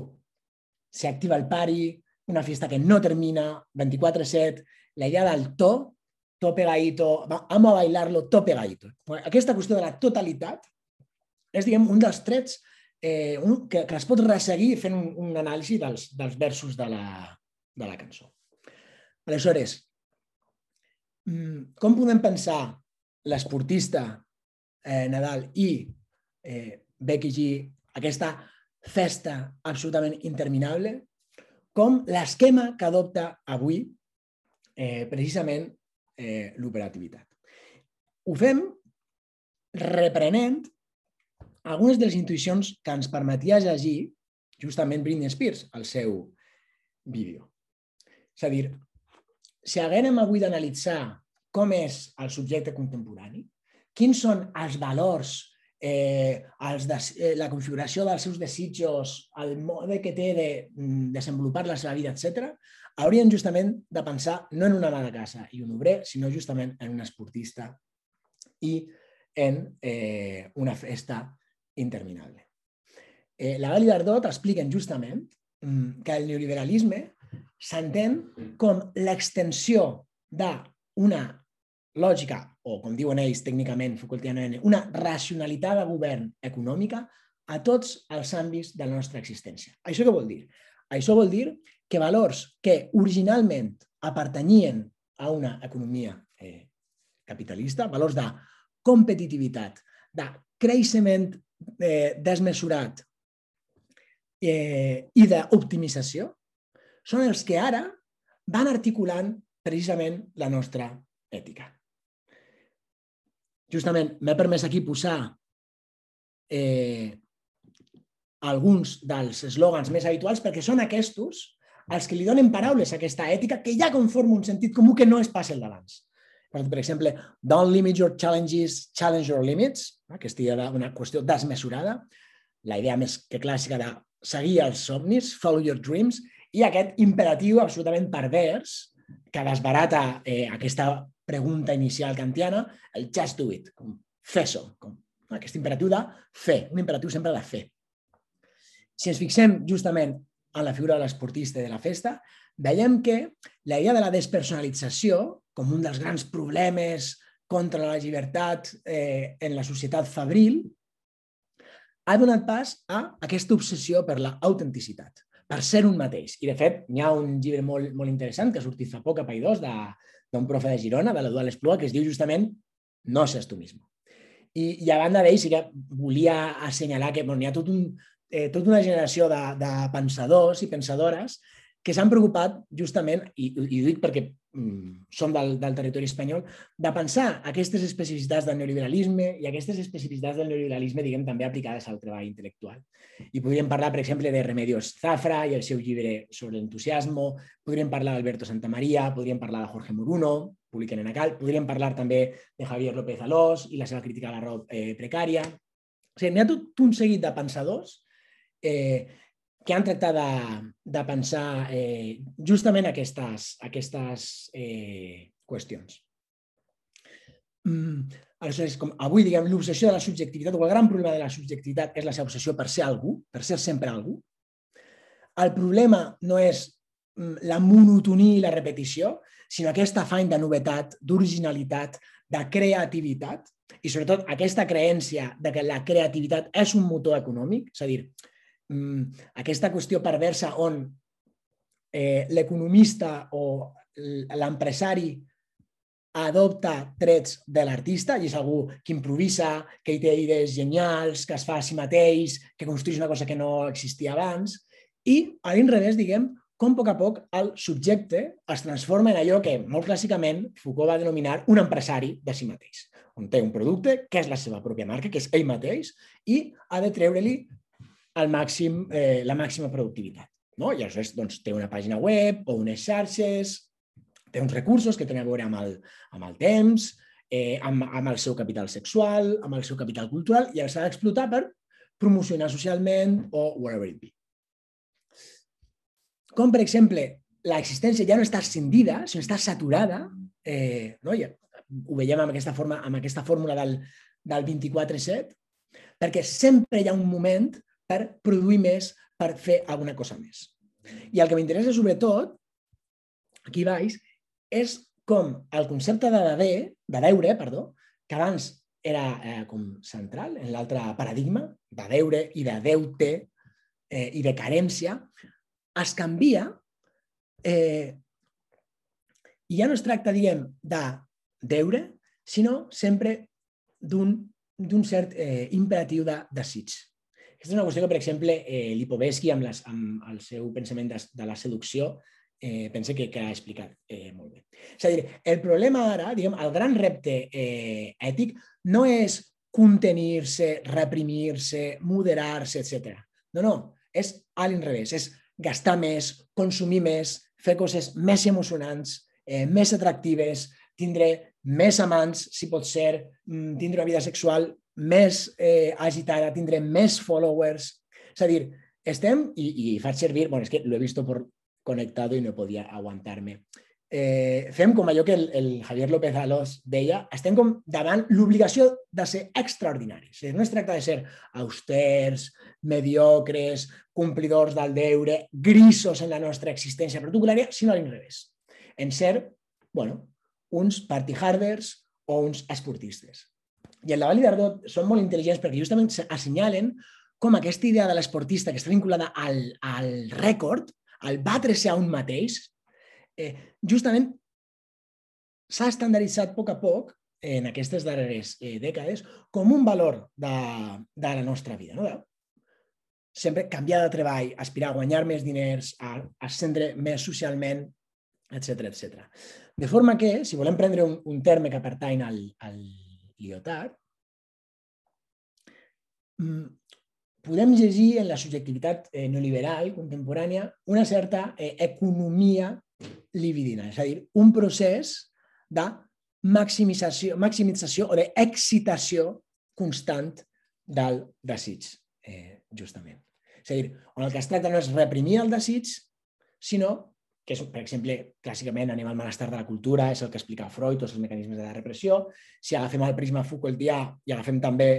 se activa el pari, una fiesta que no termina, 24-7, la idea del to, to pegadito, amo a bailarlo, to pegadito. Aquesta qüestió de la totalitat és, diguem, un dels trets eh, un, que, que es pot resseguir fent un, un anàlisi dels, dels versos de la, de la cançó. Aleshores, com podem pensar l'esportista eh, Nadal i eh, Becky G, aquesta festa absolutament interminable, com l'esquema que adopta avui eh, precisament eh, l'operativitat. Ho fem reprenent algunes de les intuïcions que ens permetia llegir justament Britney Spears al seu vídeo. És a dir, si haguérem avui d'analitzar com és el subjecte contemporani, quins són els valors, eh, els de, eh, la configuració dels seus desitjos, el mode que té de mm, desenvolupar la seva vida, etc., haurien justament de pensar no en una ama de casa i un obrer, sinó justament en un esportista i en eh, una festa interminable. Eh, la Gali Dardot expliquen justament mm, que el neoliberalisme s'entén com l'extensió d'una lògica, o com diuen ells tècnicament, una racionalitat de govern econòmica a tots els àmbits de la nostra existència. Això què vol dir? Això vol dir que valors que originalment apartanyien a una economia eh, capitalista, valors de competitivitat, de creixement eh, desmesurat eh, i d'optimització, són els que ara van articulant precisament la nostra ètica. Justament m'he permès aquí posar eh, alguns dels eslògans més habituals perquè són aquests els que li donen paraules a aquesta ètica que ja conforma un sentit comú que no és pas el d'abans. Per exemple, don't limit your challenges, challenge your limits, aquesta idea d'una qüestió desmesurada, la idea més que clàssica de seguir els somnis, follow your dreams, i aquest imperatiu absolutament pervers que desbarata eh, aquesta pregunta inicial kantiana, el just do it, com fes-ho, com aquest imperatiu de fer, un imperatiu sempre de fer. Si ens fixem justament en la figura de l'esportista i de la festa, veiem que la idea de la despersonalització com un dels grans problemes contra la llibertat eh, en la societat fabril, ha donat pas a aquesta obsessió per l'autenticitat, per ser un mateix. I, de fet, hi ha un llibre molt, molt interessant que ha sortit fa poc a Paidós d'un profe de Girona, de l'Eduard Esplua, que es diu justament No seas tu mismo. I, i a banda d'ell sí que volia assenyalar que bueno, hi ha tot un, eh, tota una generació de, de pensadors i pensadores que s'han preocupat justament, i, i ho dic perquè som del, del territori espanyol, de pensar aquestes especificitats del neoliberalisme i aquestes especificitats del neoliberalisme, diguem, també aplicades al treball intel·lectual. I podríem parlar, per exemple, de Remedios Zafra i el seu llibre sobre l'entusiasmo, podríem parlar d'Alberto Santamaría, podríem parlar de Jorge Moruno, publiquen en Acal, podríem parlar també de Javier López Alós i la seva crítica a la roba eh, precària. O sigui, n'hi ha tot un seguit de pensadors eh, que han tractat de, de pensar eh, justament aquestes, aquestes eh, qüestions. Mm, aleshores, com avui, diguem, l'obsessió de la subjectivitat, o el gran problema de la subjectivitat és la seva obsessió per ser algú, per ser sempre algú. El problema no és mm, la monotonia i la repetició, sinó aquest afany de novetat, d'originalitat, de creativitat, i sobretot aquesta creència de que la creativitat és un motor econòmic, és a dir, aquesta qüestió perversa on eh, l'economista o l'empresari adopta trets de l'artista i és algú que improvisa, que hi té idees genials, que es fa a si mateix, que construeix una cosa que no existia abans i a l'inrevés, diguem, com a poc a poc el subjecte es transforma en allò que molt clàssicament Foucault va denominar un empresari de si mateix, on té un producte que és la seva pròpia marca, que és ell mateix, i ha de treure-li al màxim, eh, la màxima productivitat. No? I aleshores doncs, té una pàgina web o unes xarxes, té uns recursos que tenen a veure amb el, amb el temps, eh, amb, amb el seu capital sexual, amb el seu capital cultural, i els ha d'explotar per promocionar socialment o whatever it be. Com, per exemple, l'existència ja no està ascendida, sinó està saturada, eh, no? ja, ho veiem amb aquesta, forma, amb aquesta fórmula del, del 24-7, perquè sempre hi ha un moment per produir més, per fer alguna cosa més. I el que m'interessa sobretot, aquí baix, és com el concepte de deber, de deure, perdó, que abans era eh, com central en l'altre paradigma, de deure i de deute eh, i de carència, es canvia eh, i ja no es tracta, diguem, de deure, sinó sempre d'un cert eh, imperatiu de desig. Aquesta és una qüestió que, per exemple, eh, Lipovetsky, amb, les, amb el seu pensament de, de la seducció, eh, pensa que, que ha explicat eh, molt bé. És a dir, el problema ara, diguem, el gran repte eh, ètic no és contenir-se, reprimir-se, moderar-se, etc. No, no, és a l'inrevés, és gastar més, consumir més, fer coses més emocionants, eh, més atractives, tindre més amants, si pot ser, mm, tindre una vida sexual més eh, agitada, tindrem més followers. És a dir, estem, i, i faig servir, bueno, és que lo he visto por conectado i no podia aguantar-me. Eh, fem com allò que el, el Javier López Alós deia, estem com davant l'obligació de ser extraordinaris. No es tracta de ser austers, mediocres, complidors del deure, grisos en la nostra existència protocol·lària, sinó a l'inrevés. En ser, bueno, uns party harders, o uns esportistes. I el Laval i Dardot són molt intel·ligents perquè justament assenyalen com aquesta idea de l'esportista que està vinculada al, al rècord, al batre's a un mateix, eh, justament s'ha estandarditzat a poc a poc en aquestes darreres eh, dècades com un valor de, de la nostra vida. No? Sempre canviar de treball, aspirar a guanyar més diners, a ascendre més socialment, etc etc. De forma que, si volem prendre un, un terme que pertany al, al Lyotard, mm, podem llegir en la subjectivitat eh, neoliberal contemporània una certa eh, economia libidina, és a dir, un procés de maximització, maximització o d'excitació constant del desig, eh, justament. És a dir, on el que es tracta no és reprimir el desig, sinó que és, per exemple, clàssicament anem al malestar de la cultura, és el que explica Freud, tots els mecanismes de la repressió. Si agafem el prisma Foucaultià i agafem també,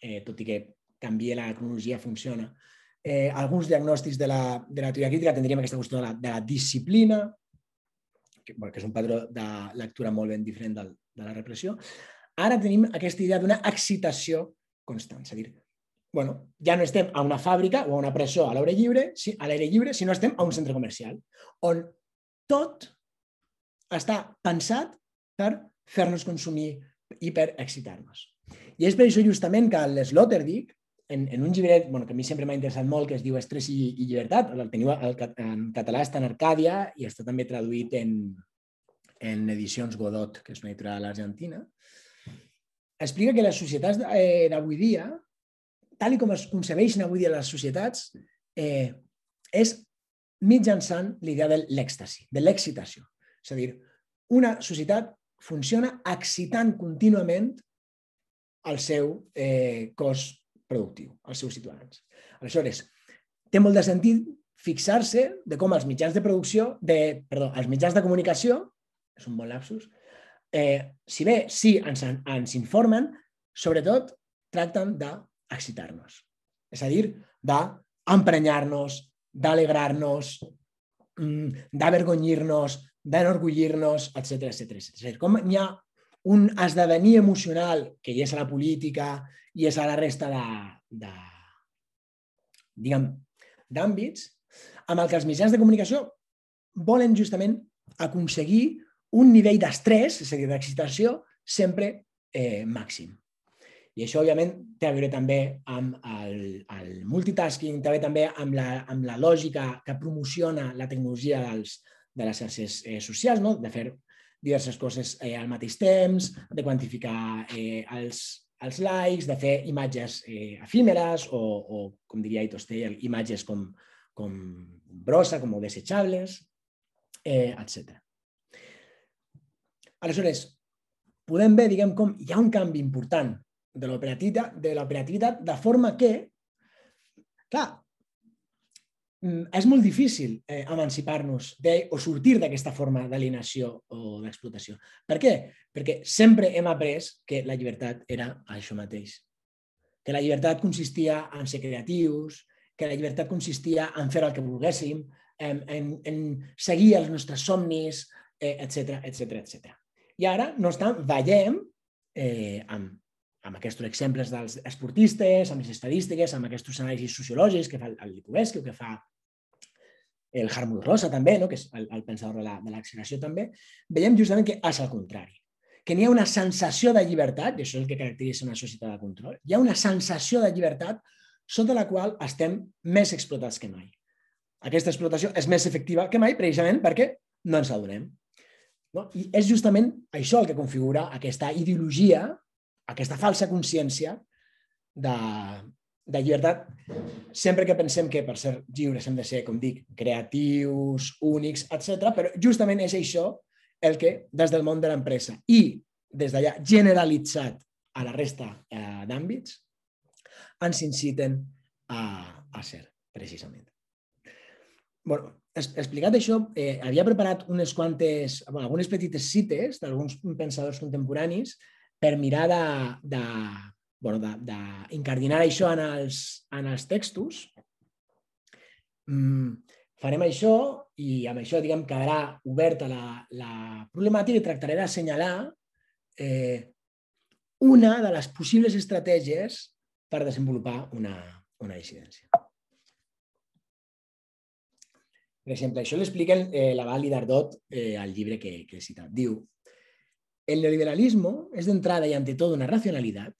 eh, tot i que canvia la cronologia, funciona, eh, alguns diagnòstics de la, de la teoria crítica, tindríem aquesta qüestió de la, de la disciplina, que, bueno, que és un padró de lectura molt ben diferent del, de la repressió. Ara tenim aquesta idea d'una excitació constant, és a dir, bueno, ja no estem a una fàbrica o a una presó a l'aire lliure, a l'aire lliure, sinó estem a un centre comercial, on tot està pensat per fer-nos consumir i per excitar-nos. I és per això justament que l'Sloterdijk, en, en un llibret bueno, que a mi sempre m'ha interessat molt, que es diu Estrès i, i llibertat, el teniu el, en català està en Arcàdia i està també traduït en, en edicions Godot, que és una editorial argentina, explica que les societats eh, d'avui dia, tal i com es concebeixen avui dia les societats, eh, és mitjançant l'idea de l'èxtasi, de l'excitació. És a dir, una societat funciona excitant contínuament el seu eh, cos productiu, als seus ciutadans. Aleshores, té molt de sentit fixar-se de com els mitjans de producció, de, perdó, els mitjans de comunicació, és un bon lapsus, eh, si bé sí ens, ens informen, sobretot tracten d'excitar-nos. És a dir, d'emprenyar-nos, d'alegrar-nos, mm, d'avergonyir-nos, d'enorgullir-nos, etc etc. És a dir, com hi ha un esdevenir emocional que hi és a la política, i és a la resta de, de diguem, d'àmbits amb el que els mitjans de comunicació volen justament aconseguir un nivell d'estrès, és a dir, d'excitació, sempre eh, màxim. I això, òbviament, té a veure també amb el, el multitasking, veure també amb la, amb la lògica que promociona la tecnologia dels, de les xarxes eh, socials, no? de fer diverses coses eh, al mateix temps, de quantificar eh, els, els likes, de fer imatges eh, efímeres o, o, com diria Ito Steyer, imatges com, com brossa, com desechables, eh, etc. Aleshores, podem ver, diguem, com hi ha un canvi important de l'operativitat, de de forma que, clar, Mm, és molt difícil eh, emancipar-nos o sortir d'aquesta forma d'alienació o d'explotació. Per què? Perquè sempre hem après que la llibertat era això mateix. Que la llibertat consistia en ser creatius, que la llibertat consistia en fer el que volguéssim, en, en, en seguir els nostres somnis, etc etc etc. I ara no estan, veiem eh, amb, amb aquests exemples dels esportistes, amb les estadístiques, amb aquests anàlisis sociològics que fa el Lipovetsky o que fa el Harmut Rosa també, no? que és el, el pensador de l'acceleració també, veiem justament que és el contrari. Que n'hi ha una sensació de llibertat, i això és el que caracteritza una societat de control, hi ha una sensació de llibertat sota la qual estem més explotats que mai. Aquesta explotació és més efectiva que mai precisament perquè no ens adonem. No? I és justament això el que configura aquesta ideologia, aquesta falsa consciència de, de llibertat, sempre que pensem que per ser lliures hem de ser, com dic, creatius, únics, etc. però justament és això el que des del món de l'empresa i des d'allà generalitzat a la resta eh, d'àmbits ens inciten a, a ser, precisament. bueno, explicat això, eh, havia preparat unes quantes, bueno, algunes petites cites d'alguns pensadors contemporanis per mirar de, de bueno, d'incardinar això en els, en els textos. Mm, farem això i amb això diguem, quedarà oberta la, la problemàtica i tractaré d'assenyalar eh, una de les possibles estratègies per desenvolupar una, una dissidència. Per exemple, això l'explica eh, la Val i Dardot eh, al llibre que, que he citat. Diu, el neoliberalismo es de entrada y ante todo una racionalidad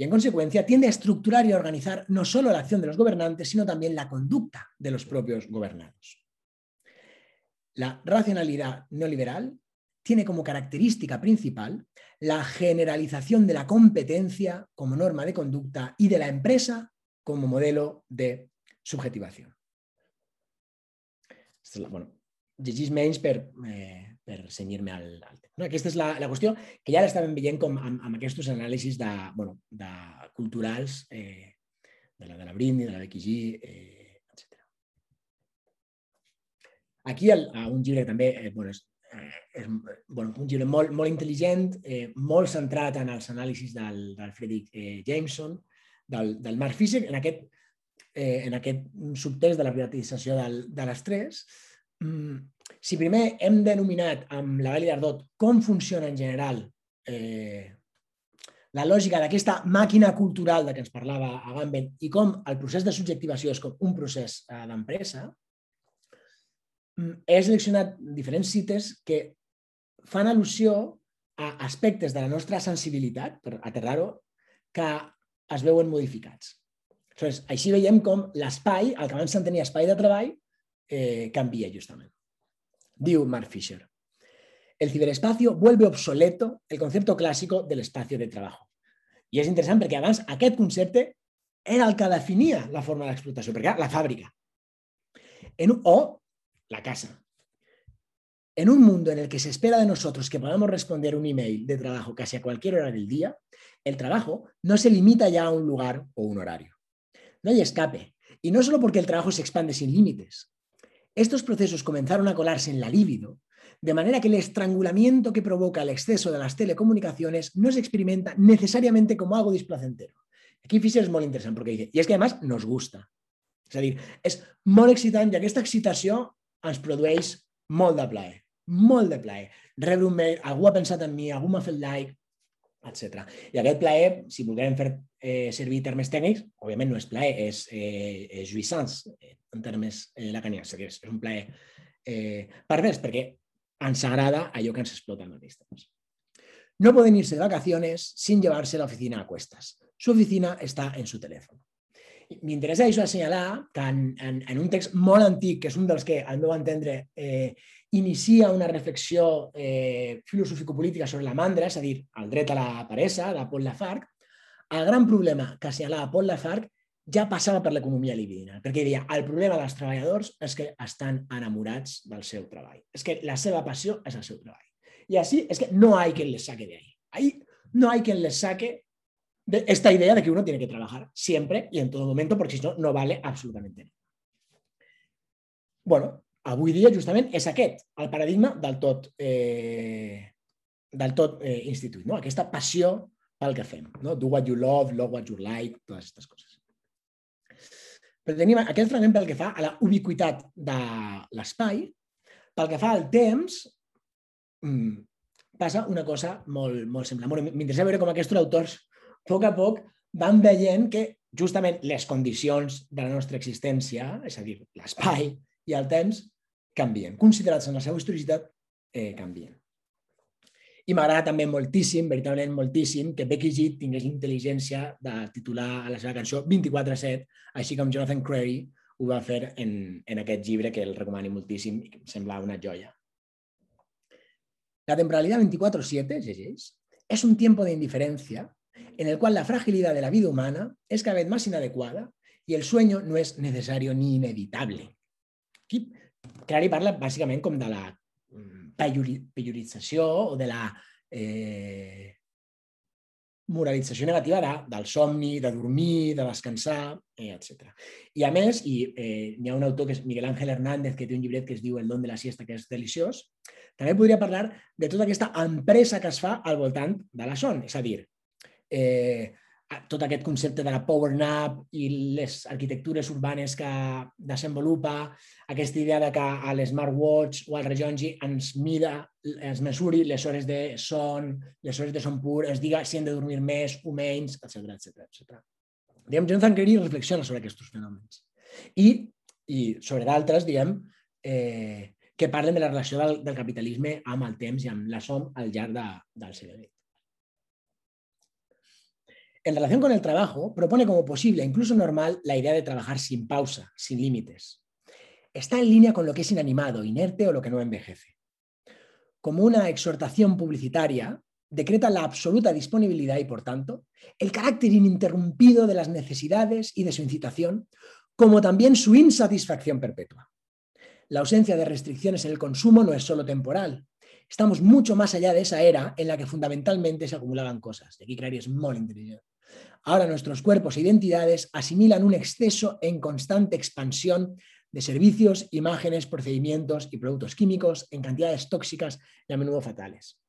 y en consecuencia tiende a estructurar y a organizar no solo la acción de los gobernantes, sino también la conducta de los propios gobernados. La racionalidad neoliberal tiene como característica principal la generalización de la competencia como norma de conducta y de la empresa como modelo de subjetivación. Bueno, llegís menys per, eh, per senyir-me al, al tema. No? Aquesta és la, la qüestió que ja l'estàvem veient com amb, amb aquests anàlisis de, bueno, de culturals eh, de la de la Brindy, de la Becky G, eh, etc. Aquí el, un llibre que també eh, bueno, és, eh, és bueno, un llibre molt, molt intel·ligent, eh, molt centrat en els anàlisis del, del Frederick eh, Jameson, del, del Mark Fisher, en aquest, eh, en aquest subtext de la privatització del, de l'estrès. Mm, si primer hem denominat amb la Gali d'Ardot com funciona en general eh, la lògica d'aquesta màquina cultural de què ens parlava Agamben i com el procés de subjectivació és com un procés eh, d'empresa, mm, he seleccionat diferents cites que fan al·lusió a aspectes de la nostra sensibilitat, per aterrar-ho, que es veuen modificats. Aleshores, així veiem com l'espai, el que abans s'entenia espai de treball, eh, canvia justament. Mark Fisher. El ciberespacio vuelve obsoleto el concepto clásico del espacio de trabajo. I és interessant perquè abans aquest concepte era el que definia la forma d'explotació, perquè la fàbrica. En, o la casa. En un mundo en el que se espera de nosotros que podamos responder un email de trabajo casi a cualquier hora del día, el trabajo no se limita ya a un lugar o un horario. No hay escape. Y no solo porque el trabajo se expande sin límites. Estos procesos comenzaron a colarse en la libido, de manera que el estrangulamiento que provoca el exceso de las telecomunicaciones no se experimenta necesariamente como algo displacentero. Aquí Fisher és molt interessant perquè dice, i és que a més nos gusta. És a dir, és molt excitant i aquesta excitació ens produeix molt de plaer, molt de plaer. Rebre un mail, algú ha pensat en mi, algú m'ha fet like, etc. I aquest plaer, si volguem fer eh, servir termes tècnics, òbviament no és plaer, és, eh, és jouissance en termes eh, lacanians, és, és un plaer eh, pervers, perquè ens agrada allò que ens explota al mateix temps. No pueden irse de vacaciones sin llevarse la oficina a cuestas. Su oficina está en su teléfono. M'interessa això assenyalar que en, en, en un text molt antic, que és un dels que, al meu entendre, eh, inicia una reflexió eh, filosòfico-política sobre la mandra, és a dir, el dret a la paresa, de Paul Lafargue, el gran problema que assenyalava Paul Lafargue ja passava per l'economia libidina, perquè deia el problema dels treballadors és que estan enamorats del seu treball, és que la seva passió és el seu treball. Y así es que no hay quien les saque de ahí. Ahí no hay quien les saque de idea de que uno tiene que trabajar siempre y en todo momento, porque si no, no vale absolutamente nada. Bueno, avui dia justament és aquest, el paradigma del tot, eh, del tot eh, instituït, no? aquesta passió pel que fem. No? Do what you love, love what you like, totes aquestes coses. Però tenim aquest fragment pel que fa a la ubiquitat de l'espai, pel que fa al temps, mm, passa una cosa molt, molt semblant. Bueno, M'interessa veure com aquests autors, a poc a poc, van veient que justament les condicions de la nostra existència, és a dir, l'espai i el temps, canvien. Considerats en la seva historicitat, eh, canvien. I m'agrada també moltíssim, veritablement moltíssim, que Becky G tingués intel·ligència de titular a la seva cançó 24-7, així com Jonathan Crary ho va fer en, en aquest llibre que el recomani moltíssim i que em sembla una joia. La temporalidad 24-7, llegeix, es un tiempo de indiferencia en el cual la fragilidad de la vida humana es cada vez más inadecuada y el sueño no es necesario ni inevitable. Aquí Clary parla bàsicament com de la mm, pejorització o de la eh, moralització negativa de, del somni, de dormir, de descansar, eh, etc. I a més, i eh, hi ha un autor que és Miguel Ángel Hernández, que té un llibret que es diu El don de la siesta, que és deliciós, també podria parlar de tota aquesta empresa que es fa al voltant de la son. És a dir, eh, tot aquest concepte de la power nap i les arquitectures urbanes que desenvolupa, aquesta idea de que a l'smartwatch o al rellotge ens mida, ens mesuri les hores de son, les hores de son pur, es diga si hem de dormir més o menys, etc etc etc. Diguem, Jonathan Crary reflexiona sobre aquests fenòmens. I, i sobre d'altres, diguem, eh, que parlen de la relació del, del capitalisme amb el temps i amb la som al llarg de, del segle XX. En relación con el trabajo, propone como posible incluso normal la idea de trabajar sin pausa, sin límites. Está en línea con lo que es inanimado, inerte o lo que no envejece. Como una exhortación publicitaria, decreta la absoluta disponibilidad y, por tanto, el carácter ininterrumpido de las necesidades y de su incitación, como también su insatisfacción perpetua. La ausencia de restricciones en el consumo no es solo temporal. Estamos mucho más allá de esa era en la que fundamentalmente se acumulaban cosas. Y aquí Crary es muy inteligente. Ahora nuestros cuerpos e identidades asimilan un exceso en constante expansión de servicios, imágenes, procedimientos y productos químicos en cantidades tóxicas y a menudo fatales.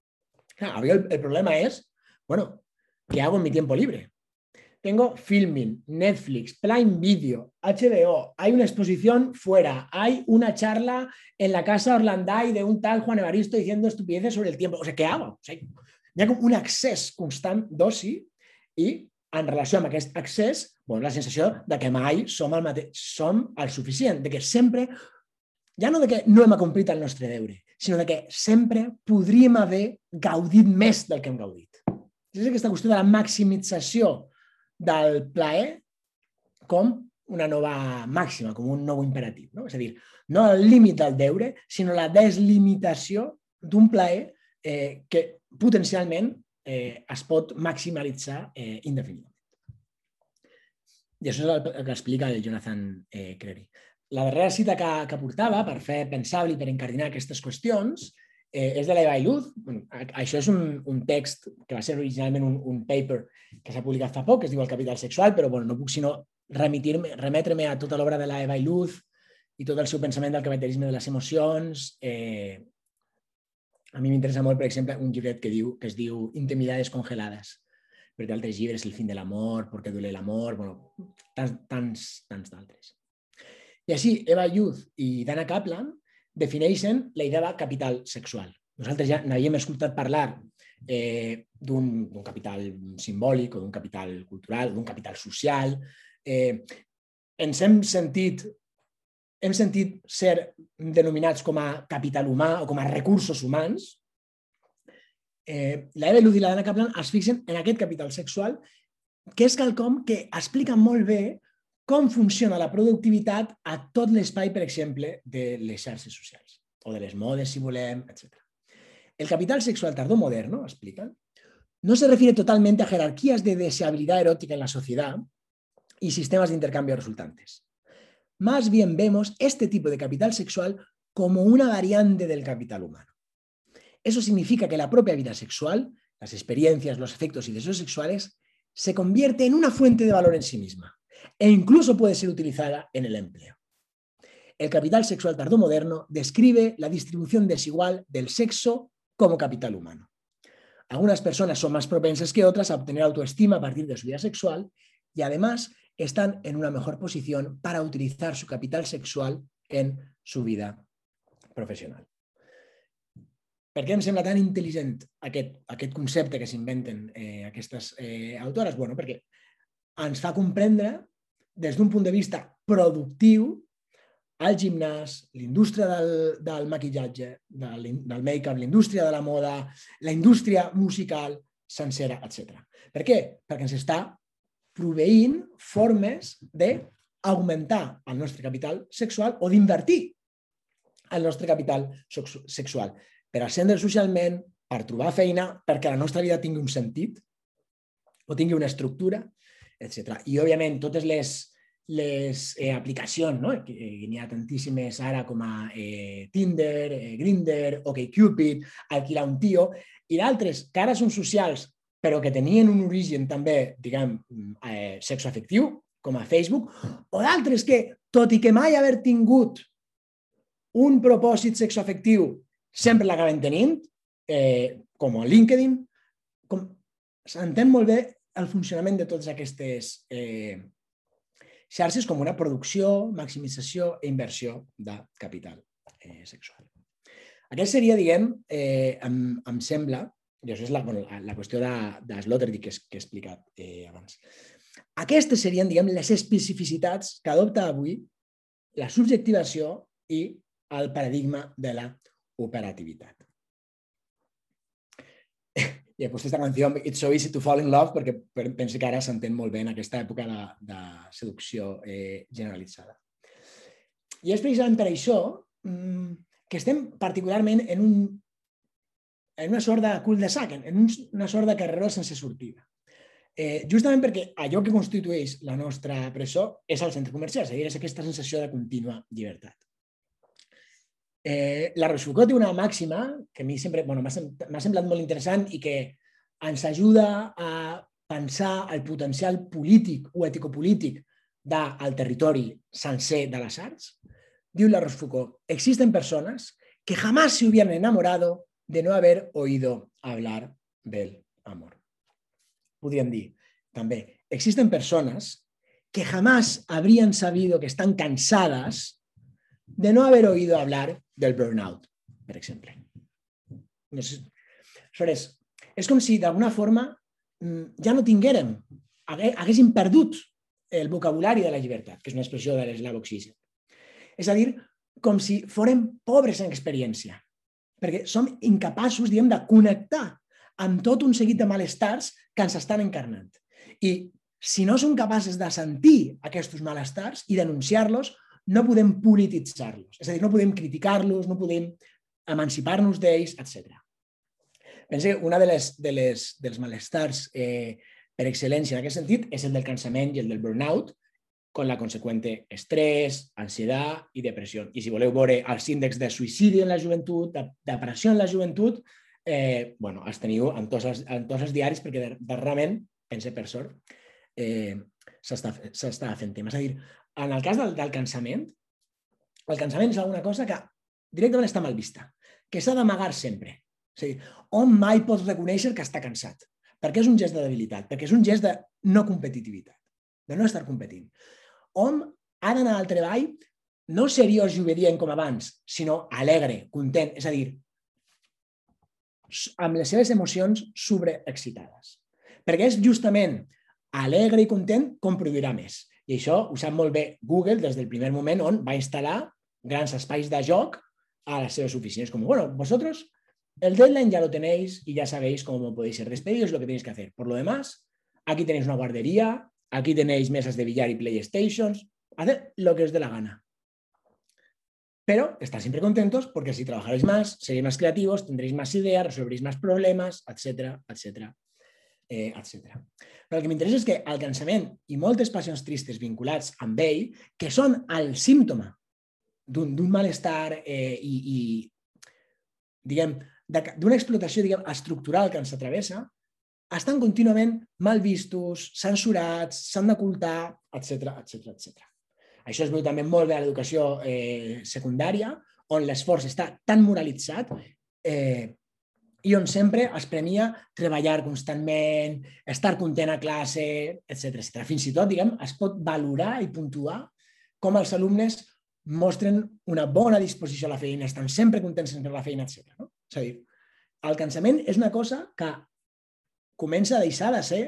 Claro, el, problema es, bueno, ¿qué hago en mi tiempo libre? Tengo Filming, Netflix, Prime Video, HBO, hay una exposición fuera, hay una charla en la casa Orlanday de un tal Juan Evaristo diciendo estupideces sobre el tiempo. O sea, ¿qué hago? O un accés constant d'oci i en relació amb aquest accés, bueno, la sensació de que mai som el, mate... som el suficient, de que sempre, ja no de que no hem acomplit el nostre deure, sinó de que sempre podríem haver gaudit més del que hem gaudit. És aquesta qüestió de la maximització del plaer com una nova màxima, com un nou imperatiu. No? És a dir, no el límit del deure, sinó la deslimitació d'un plaer eh, que potencialment eh, es pot maximalitzar eh, indefinidament. I això és el que explica el Jonathan eh, Crary. La darrera cita que, que portava per fer pensable i per encardinar aquestes qüestions eh, és de l'Eva Iluz. Bueno, això és un, un text que va ser originalment un, un paper que s'ha publicat fa poc, que es diu El capital sexual, però bueno, no puc sinó remetre-me a tota l'obra de l'Eva Iluz i tot el seu pensament del capitalisme de les emocions. Eh, a mi m'interessa molt, per exemple, un llibret que, diu, que es diu Intimidades congelades, perquè altres llibres, El fin de l'amor, Per què duele l'amor, bueno, tants, tants, tants d'altres. I així, Eva Youth i Dana Kaplan defineixen la idea de capital sexual. Nosaltres ja n'havíem escoltat parlar eh, d'un capital simbòlic o d'un capital cultural, d'un capital social. Eh, ens hem sentit hem sentit ser denominats com a capital humà o com a recursos humans, eh, la Eva Luz i la Dana Kaplan es fixen en aquest capital sexual, que és quelcom que explica molt bé com funciona la productivitat a tot l'espai, per exemple, de les xarxes socials, o de les modes, si volem, etc. El capital sexual tardomoderno, explican, no se refiere totalmente a jerarquías de deseabilidad erótica en la sociedad y sistemas de intercambio resultantes. Más bien vemos este tipo de capital sexual como una variante del capital humano. Eso significa que la propia vida sexual, las experiencias, los efectos y deseos sexuales, se convierte en una fuente de valor en sí misma e incluso puede ser utilizada en el empleo. El capital sexual tardomoderno describe la distribución desigual del sexo como capital humano. Algunas personas son más propensas que otras a obtener autoestima a partir de su vida sexual y además están en una mejor posición para utilizar su capital sexual en su vida professional. Per què em sembla tan intel·ligent aquest, aquest concepte que s'inventen eh, aquestes eh, autores? Bueno, perquè ens fa comprendre des d'un punt de vista productiu el gimnàs, l'indústria del, del maquillatge, del, del make-up, l'indústria de la moda, la indústria musical sencera, etc. Per què? Perquè ens està proveint formes d'augmentar el nostre capital sexual o d'invertir el nostre capital sexual per ascendre socialment, per trobar feina, perquè la nostra vida tingui un sentit o tingui una estructura, etc. I, òbviament, totes les, les eh, aplicacions, no? que eh, n'hi ha tantíssimes ara com a eh, Tinder, eh, Grindr, OkCupid, Alquilar un tio, i d'altres que ara són socials però que tenien un origen també, diguem, eh, sexoafectiu, com a Facebook, o d'altres que, tot i que mai haver tingut un propòsit sexoafectiu, sempre l'acaben tenint, eh, com a LinkedIn, com s'entén molt bé el funcionament de totes aquestes eh, xarxes com una producció, maximització i inversió de capital eh, sexual. Aquest seria, diguem, eh, em, em sembla, això és la, bueno, la qüestió de, de Sloterdijk que, que he explicat eh, abans. Aquestes serien, diguem, les especificitats que adopta avui la subjectivació i el paradigma de la operativitat. I he posat aquesta canció It's so easy to fall in love perquè penso que ara s'entén molt bé en aquesta època de, de seducció eh, generalitzada. I és precisament per això mm, que estem particularment en, un, en una sort de cul de sac, en un, una sort de carreró sense sortida. Eh, justament perquè allò que constitueix la nostra presó és el centre comercial, és a dir, és aquesta sensació de contínua llibertat. Eh, la Rochefoucauld té una màxima que a mi sempre bueno, m'ha semblat molt interessant i que ens ajuda a pensar el potencial polític o eticopolític del territori sencer de les arts. Diu la Rochefoucauld, existen personas que jamás se hubieran enamorado de no haber oído hablar del amor. Podrían dir, també, existen personas que jamás habrían sabido que están cansadas de no haber oído hablar del burnout, per exemple. No sé. Aleshores, és com si d'alguna forma mm, ja no tinguérem, haguéssim perdut el vocabulari de la llibertat, que és una expressió de l'eslau Oxisen. És a dir, com si fórem pobres en experiència, perquè som incapaços, diguem, de connectar amb tot un seguit de malestars que ens estan encarnant. I si no som capaces de sentir aquests malestars i denunciar-los, no podem polititzar-los. És a dir, no podem criticar-los, no podem emancipar-nos d'ells, etc. Pensa que una de les, de les, dels malestars eh, per excel·lència en aquest sentit és el del cansament i el del burnout, con la conseqüente estrès, ansietat i depressió. I si voleu veure els índexs de suïcidi en la joventut, de depressió en la joventut, eh, bueno, els teniu en tots els, en tots els diaris perquè darrerament, pense per sort, eh, s'està fent tema. És a dir, en el cas del, del cansament, el cansament és alguna cosa que directament està mal vista, que s'ha d'amagar sempre. És a dir, on mai pots reconèixer que està cansat? Perquè és un gest de debilitat, perquè és un gest de no competitivitat, de no estar competint. Hom ha d'anar al treball no seriós i obedient com abans, sinó alegre, content, és a dir, amb les seves emocions sobreexcitades. Perquè és justament alegre i content com produirà més. I això ho sap molt bé Google des del primer moment on va instal·lar grans espais de joc a les seves oficines. Com, bueno, vosotros el deadline ya lo tenéis y ya sabéis cómo podéis ser despedidos, lo que tenéis que hacer. Por lo demás, aquí tenéis una guardería, aquí tenéis mesas de billar y playstations, haced lo que os dé la gana. Pero estar siempre contentos porque si trabajaréis más, seréis más creativos, tendréis más ideas, resolveréis más problemas, etcétera, etcétera, eh, etc. Però el que m'interessa és que el cansament i moltes passions tristes vinculats amb ell, que són el símptoma d'un malestar eh, i, i diguem, d'una explotació diguem, estructural que ens atravessa, estan contínuament mal vistos, censurats, s'han d'ocultar, etc etc etc. Això es veu també molt bé a l'educació eh, secundària, on l'esforç està tan moralitzat eh, i on sempre es premia treballar constantment, estar content a classe, etc etc. Fins i tot, diguem, es pot valorar i puntuar com els alumnes mostren una bona disposició a la feina, estan sempre contents amb la feina, etc. No? És a dir, el cansament és una cosa que comença a deixar de ser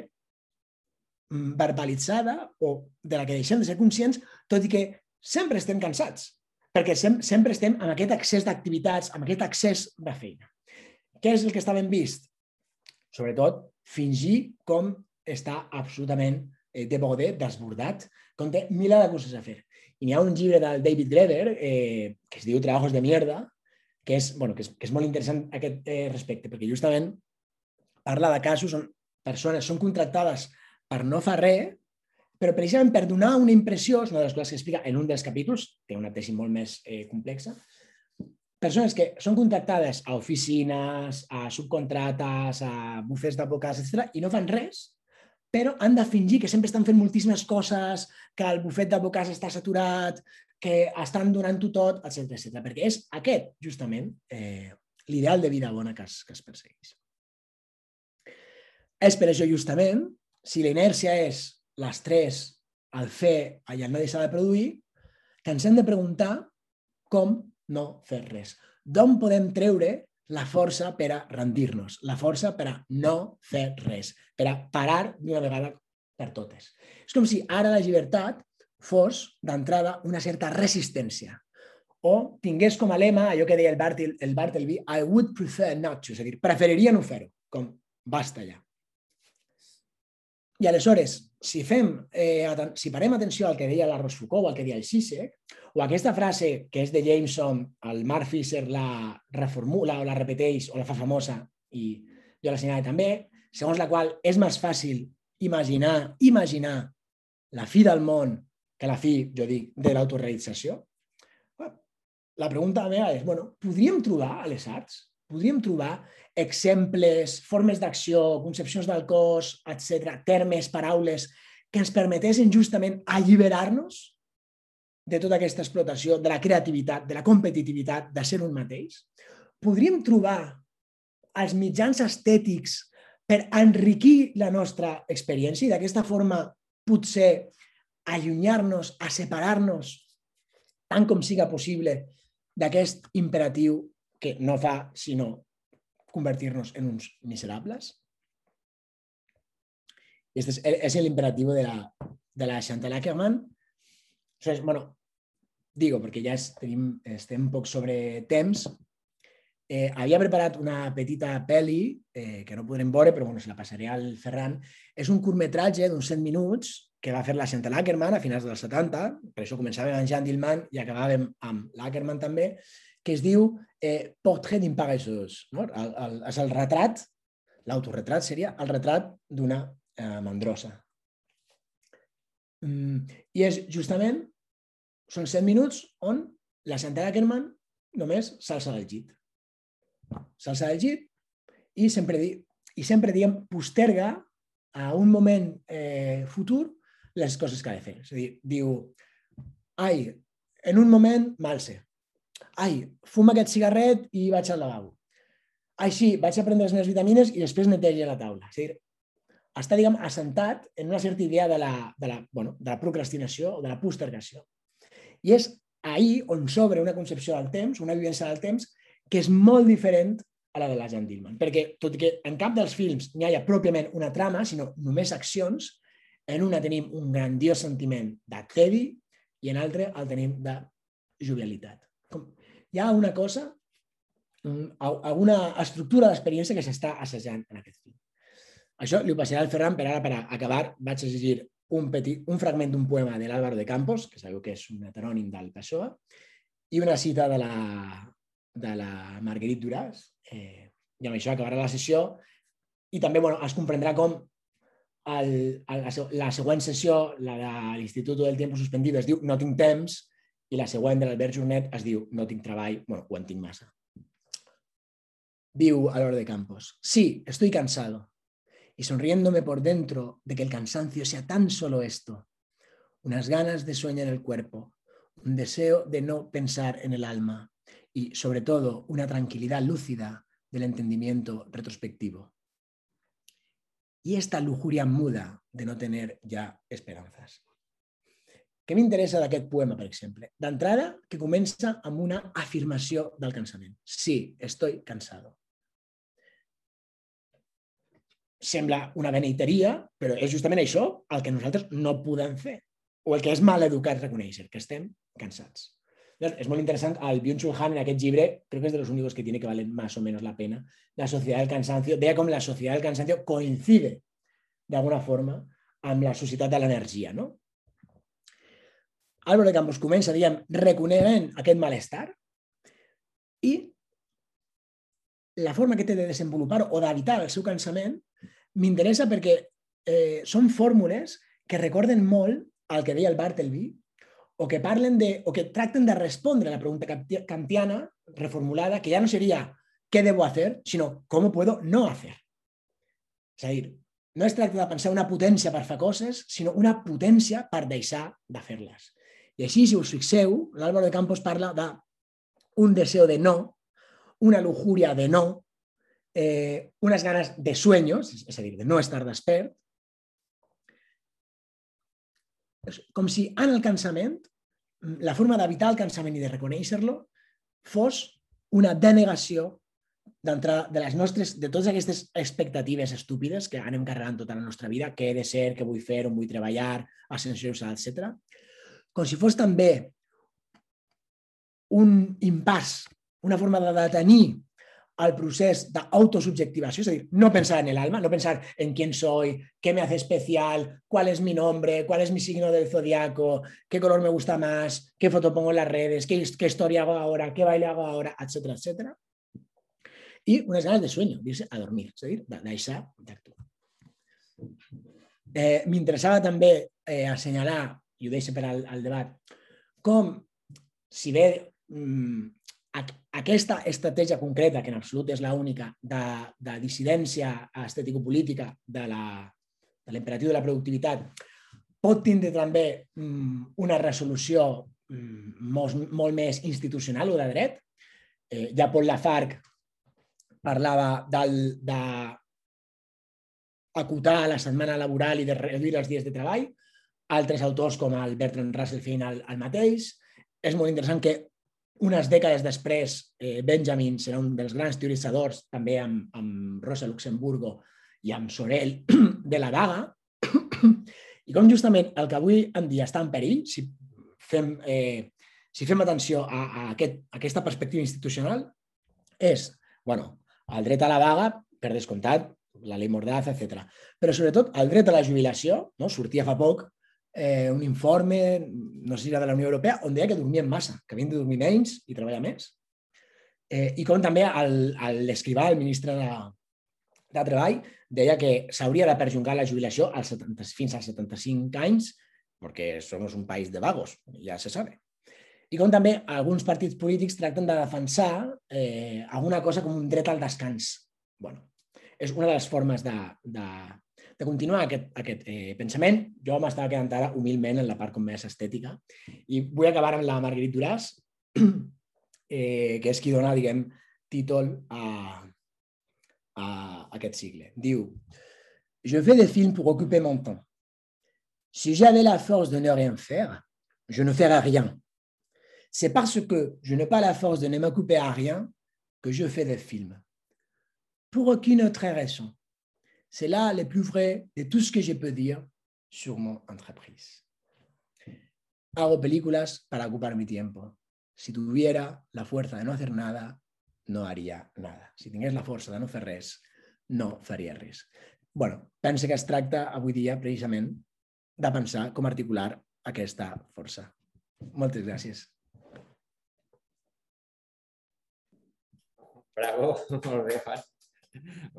verbalitzada o de la que deixem de ser conscients, tot i que sempre estem cansats, perquè sempre estem amb aquest accés d'activitats, amb aquest accés de feina. Què és el que està ben vist? Sobretot, fingir com està absolutament eh, de bode, desbordat, com té mil de coses a fer. I n'hi ha un llibre del David Greder eh, que es diu Trabajos de mierda, que és, bueno, que és, que és molt interessant aquest eh, respecte, perquè justament parla de casos on persones són contractades per no fer res, però precisament per donar una impressió, és una de les coses que explica en un dels capítols, té una tesi molt més eh, complexa, persones que són contractades a oficines, a subcontrates, a bufets d'advocats, etc i no fan res, però han de fingir que sempre estan fent moltíssimes coses, que el bufet d'advocats està saturat, que estan donant-ho tot, etc etc. perquè és aquest, justament, eh, l'ideal de vida bona que es, que es persegueix. És per això, justament, si la inèrcia és l'estrès, el fer i el no deixar de produir, que ens hem de preguntar com no fer res. D'on podem treure la força per a rendir-nos, la força per a no fer res, per a parar d'una vegada per totes. És com si ara la llibertat fos, d'entrada, una certa resistència o tingués com a lema allò que deia el, Bartel, el Bartleby, I would prefer not to, és a dir, preferiria no fer-ho, com basta ja. I aleshores, si, fem, eh, si parem atenció al que deia la Rochefoucauld o al que deia el Zizek, o aquesta frase que és de Jameson, el Mark Fisher la reformula o la repeteix o la fa famosa i jo la senyalé també, segons la qual és més fàcil imaginar, imaginar la fi del món que la fi, jo dic, de l'autorealització. La pregunta meva és, bueno, podríem trobar a les arts, podríem trobar exemples, formes d'acció, concepcions del cos, etc, termes, paraules, que ens permetessin justament alliberar-nos de tota aquesta explotació, de la creativitat, de la competitivitat, de ser un mateix? Podríem trobar els mitjans estètics per enriquir la nostra experiència i d'aquesta forma potser allunyar-nos, a separar-nos tant com siga possible d'aquest imperatiu que no fa sinó convertir-nos en uns miserables? Este es, es el de la, de la Chantal Ackerman. Entonces, bueno, digo, perquè ja tenim, estem poc sobre temps, eh, havia preparat una petita pel·li eh, que no podrem veure, però bueno, se la passaré al Ferran. És un curtmetratge d'uns 100 minuts que va fer la Chantal Ackerman a finals dels 70, per això començàvem amb Jean Dillman i acabàvem amb l'Ackerman també, que es diu eh, Portrait d'une. No? El, el, és el retrat, l'autoretrat seria el retrat d'una eh, mandrosa. Mm, I és justament, són 100 minuts on la Chantal Ackerman només s'alça del llit. S'alça del llit i sempre, di, i sempre diem posterga a un moment eh, futur les coses que ha de fer. És a dir, diu, ai, en un moment malse. Ai, fuma aquest cigarret i vaig al lavabo. Ai, sí, vaig a prendre les meves vitamines i després neteja la taula. És a dir, està, diguem, assentat en una certa idea de la, de la, bueno, de la procrastinació o de la postergació. I és ahir on s'obre una concepció del temps, una vivència del temps, que és molt diferent a la de la Jan Dillman. Perquè, tot i que en cap dels films n'hi ha pròpiament una trama, sinó només accions, en una tenim un grandiós sentiment de tedi i en l'altre el tenim de jovialitat. Hi ha una cosa, alguna estructura d'experiència que s'està assajant en aquest film. Això li ho passaré al Ferran, per ara, per acabar, vaig a un, petit, un fragment d'un poema de l'Àlvaro de Campos, que sabeu que és un heterònim del PSOE, i una cita de la, de la Marguerite Duras, eh, i amb això acabarà la sessió, i també bueno, es comprendrà com el, el, la següent sessió, la de l'Institut del Tiempo Suspendido, es diu No tinc temps, i la següent de l'Albert Jornet es diu No tinc treball, bueno, en tinc massa. Diu l'hora de Campos, sí, estoy cansado, y sonriéndome por dentro de que el cansancio sea tan solo esto, unas ganas de sueño en el cuerpo, un deseo de no pensar en el alma y, sobre todo, una tranquilidad lúcida del entendimiento retrospectivo y esta lujuria muda de no tener ja esperances. Què m'interessa d'aquest poema, per exemple? D'entrada, que comença amb una afirmació del cansament. Sí, estoy cansado. Sembla una beneiteria, però és justament això el que nosaltres no podem fer. O el que és mal educat reconèixer, que estem cansats. Entonces, es muy interesante. Al Byung-Chul Han, en aquel libre, creo que es de los que tiene que valer más o menos la pena. La sociedad del cansancio, vea como la sociedad del cansancio coincide, de alguna forma, amb la societat de l'energia. No? Álvaro de Campos comença, diguem, reconeixent aquest malestar i la forma que té de desenvolupar o d'evitar el seu cansament m'interessa perquè eh, són fórmules que recorden molt el que deia el Bartleby o que parlen de, o que tracten de respondre a la pregunta kantiana reformulada, que ja no seria què debo hacer, sinó com puedo no hacer. És a dir, no es tracta de pensar una potència per fer coses, sinó una potència per deixar de fer-les. I així, si us fixeu, l'Álvaro de Campos parla d'un deseo de no, una lujuria de no, eh, unes ganes de sueños, és a dir, de no estar despert, com si en el cansament, la forma d'evitar el cansament i de reconèixer-lo fos una denegació d'entrar de les nostres, de totes aquestes expectatives estúpides que anem carregant tota la nostra vida, què he de ser, què vull fer, on vull treballar, ascensió, etc. Com si fos també un impàs, una forma de detenir al procés d'autosubjectivació, és a dir, no pensar en el alma, no pensar en quién soy, qué me hace especial, cuál es mi nombre, cuál es mi signo del zodiaco, qué color me gusta más, qué foto pongo en las redes, qué, historia hago ahora, qué baile hago ahora, etcétera, etcétera. Y unas ganas de sueño, irse a dormir, és a dir, de deixar d'actuar. Eh, M'interessava també eh, i ho deixo per al, al debat, com, si bé mm, aquesta estratègia concreta, que en absolut és l'única, de, de dissidència estètico-política de la- de l'imperatiu de la productivitat, pot tindre també mm, una resolució mm, molt, molt més institucional o de dret. Eh, ja Paul Lafargue parlava del, de acotar la setmana laboral i de reduir els dies de treball. Altres autors, com el Bertrand Russell, feien el, el mateix. És molt interessant que unes dècades després, eh, Benjamin serà un dels grans teoritzadors, també amb, amb Rosa Luxemburgo i amb Sorel, de la vaga, i com justament el que avui en dia està en perill, si fem, eh, si fem atenció a, a, aquest, a aquesta perspectiva institucional, és, bueno, el dret a la vaga, per descomptat, la llei Mordaza, etc. Però sobretot el dret a la jubilació, no? sortia fa poc eh, un informe, no sé si era de la Unió Europea, on deia que dormien massa, que havien de dormir menys i treballar més. Eh, I com també el- el- l'escrivà, el ministre de, de Treball, deia que s'hauria de perjungar la jubilació als 70, fins als 75 anys, perquè som un país de vagos, ja se sabe. I com també alguns partits polítics tracten de defensar eh, alguna cosa com un dret al descans. bueno, és una de les formes de, de, de continuar aquest, aquest eh, pensament. Jo m'estava quedant ara humilment en la part com més estètica i vull acabar amb la Marguerite Duras, eh, que és qui dona, diguem, títol a, a aquest sigle. Diu, Je fais des films pour occuper mon temps. Si j'avais la force de ne rien faire, je ne ferais rien. C'est parce que je n'ai pas la force de ne m'occuper à rien que je fais des films. Pour aucune autre raison. C'est là le plus vrai de tout ce que je peux dire sur mon entreprise. Hago películas para ocupar mi tiempo. Si tuviera la fuerza de no hacer nada, no haria nada. Si tingués la força de no fer res, no faria res. bueno, pense que es tracta avui dia precisament de pensar com articular aquesta força. Moltes gràcies. Bravo, molt bé, Juan.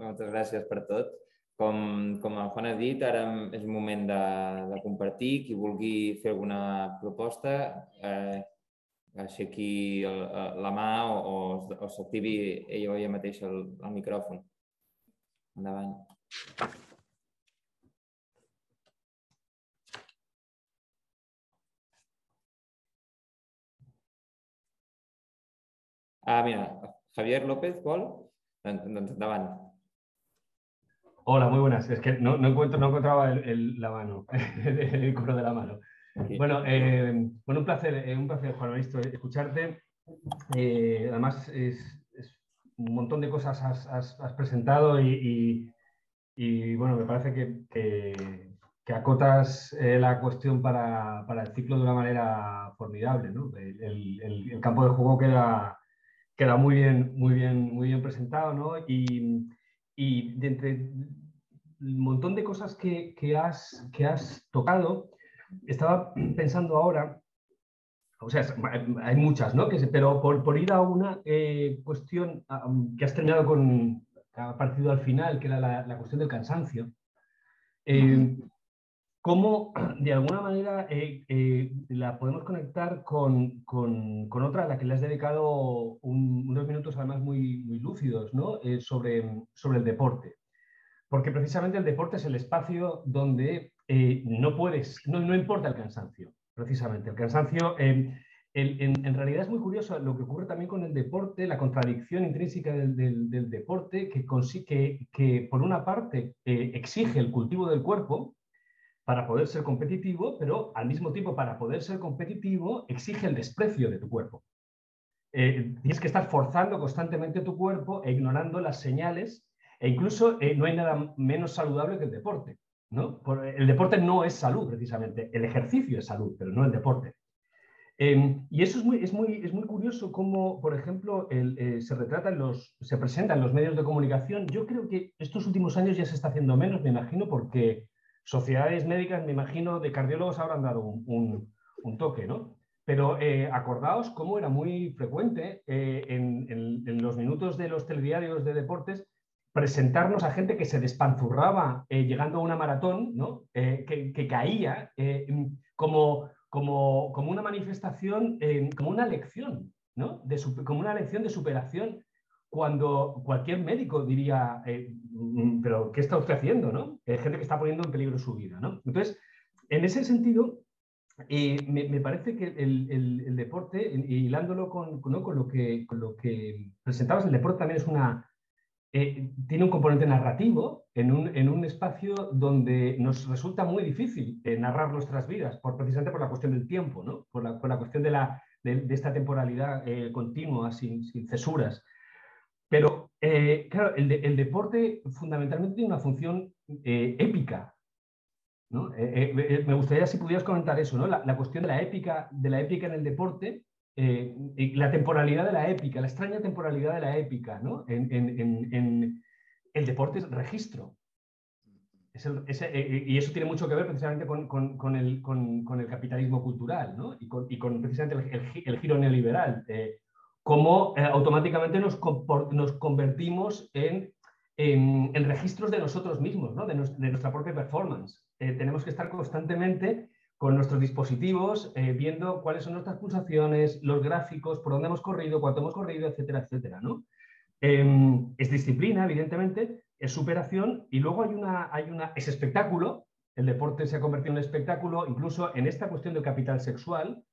Moltes gràcies per tot. Com, com el Juan ha dit, ara és moment de, de compartir. Qui vulgui fer alguna proposta, eh, aixequi el, la mà o, o, o s'activi ell o ella mateixa el, el micròfon. Endavant. Ah, mira, Javier López, vol? Doncs, doncs endavant. Hola, muy buenas. Es que no, no encuentro, no encontraba el, el- la mano, el coro de la mano. Bueno, eh, bueno, un placer, eh, un placer, Juan Evaristo, escucharte. Eh, además, es, es un montón de cosas has, has- has presentado y, y- y, bueno, me parece que, que- que acotas eh, la cuestión para, para el ciclo de una manera formidable. ¿no? El, el- el- el campo de juego queda, queda muy, bien, muy, bien, muy bien presentado ¿no? y, y de entre el montón de cosas que, que has, que has tocado, estaba pensando ahora, o sea, hay muchas, ¿no? Que pero por, por ir a una eh, cuestión um, que has terminado con, que ha partido al final, que era la, la cuestión del cansancio. Eh, ¿Cómo de alguna manera eh, eh, la podemos conectar con, con- con otra a la que le has dedicado un- unos minutos además muy, muy lúcidos ¿no? Sobre, sobre el deporte? Porque precisamente el deporte es el espacio donde eh, no puedes, no, no importa el cansancio, precisamente. El cansancio, el- en, en realidad es muy curioso lo que ocurre también con el deporte, la contradicción intrínseca del, del- deporte, que, consi- que, que por una parte eh, exige el cultivo del cuerpo, para poder ser competitivo, pero al mismo tiempo para poder ser competitivo exige el desprecio de tu cuerpo. Eh, tienes que estar forzando constantemente tu cuerpo e ignorando las señales e incluso eh, no hay nada menos saludable que el deporte. ¿no? el deporte no es salud precisamente, el ejercicio es salud, pero no el deporte. Em, y eso es muy, es, muy, es muy curioso cómo, por ejemplo, eh, se retratan los, se presentan los medios de comunicación. Yo creo que estos últimos años ya se está haciendo menos, me imagino, porque sociedades médicas, me imagino, de cardiólogos habrán dado un, un, toque, ¿no? Pero eh, acordaos cómo era muy frecuente eh, en, en, los minutos de los telediarios de deportes presentarnos a gente que se despanzurraba eh, llegando a una maratón, ¿no? que, que, caía como, como, como, una manifestación, como una lección, ¿no? de, como una lección de superación cuando cualquier médico diría, eh, mm, pero ¿qué está usted haciendo? ¿no? Gente que está poniendo en peligro su vida. ¿no? Entonces, en ese sentido, eh, me, parece que el, deporte, hilándolo con, con, lo que, con lo que presentabas, el deporte también es una, eh, tiene un componente narrativo en un, en un, espacio donde nos resulta muy difícil narrar nuestras vidas, por, precisamente por la cuestión del tiempo, ¿no? por, la, por la cuestión de, la, de, esta temporalidad continua, sin, sin cesuras. Pero, eh, claro, el, deporte fundamentalmente tiene una función eh, épica. Eh, me gustaría si pudieras comentar eso, ¿no? la, cuestión de la épica, de la épica en el deporte, la temporalidad de la épica, la extraña temporalidad de la épica. ¿no? En, el deporte es registro. y eso tiene mucho que ver precisamente con, el, capitalismo cultural ¿no? y, con, precisamente el, giro neoliberal cómo eh, automáticamente nos, nos convertimos en, en, registros de nosotros mismos, ¿no? de, nuestra propia performance. Eh, tenemos que estar constantemente con nuestros dispositivos, eh, viendo cuáles son nuestras pulsaciones, los gráficos, por dónde hemos corrido, cuánto hemos corrido, etcétera, etcétera. ¿no? Em, es disciplina, evidentemente, es superación y luego hay una, hay una, es espectáculo. El deporte se ha convertido en espectáculo, incluso en esta cuestión del capital sexual,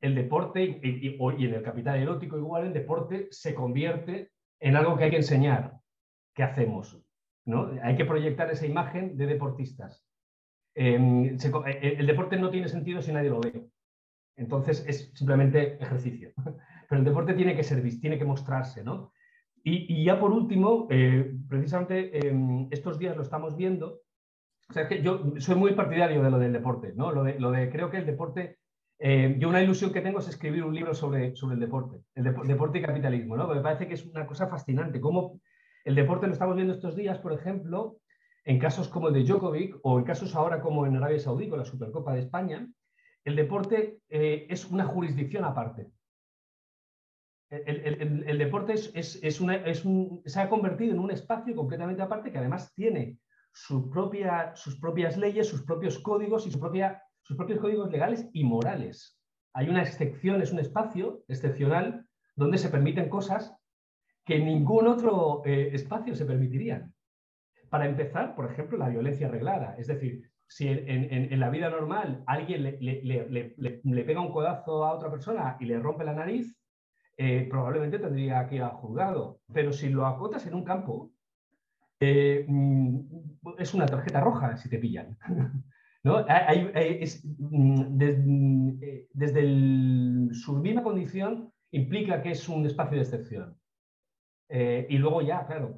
el deporte y, en el capital erótico igual, el deporte se convierte en algo que hay que enseñar. ¿Qué hacemos? ¿no? Hay que proyectar esa imagen de deportistas. Em, eh, el deporte no tiene sentido si nadie lo ve. Entonces es simplemente ejercicio. Pero el deporte tiene que ser tiene que mostrarse. ¿no? Y, ya por último, eh, precisamente em, estos días lo estamos viendo. O que yo soy muy partidario de lo del deporte. ¿no? Lo, de, lo de creo que el deporte eh, yo una ilusión que tengo es escribir un libro sobre, sobre el deporte, el deporte y capitalismo, ¿no? me parece que es una cosa fascinante. Cómo el deporte lo estamos viendo estos días, por ejemplo, en casos como el de Djokovic o en casos ahora como en Arabia Saudí con la Supercopa de España, el deporte eh, es una jurisdicción aparte. El, deporte se ha convertido en un espacio completamente aparte que además tiene sus propias leyes, sus propios códigos y sus propios códigos legales y morales. Hay una excepción, es un espacio excepcional donde se permiten cosas que en ningún otro eh, espacio se permitirían. Para empezar, por ejemplo, la violencia arreglada. Es decir, si en, la vida normal alguien le, pega un codazo a otra persona y le rompe la nariz, eh, probablemente tendría que ir al juzgado. Pero si lo acotas en un campo, eh, mm, es una tarjeta roja si te pillan. Mm, eh, desde su misma condición implica que es un espacio de excepción. Y luego ya, claro,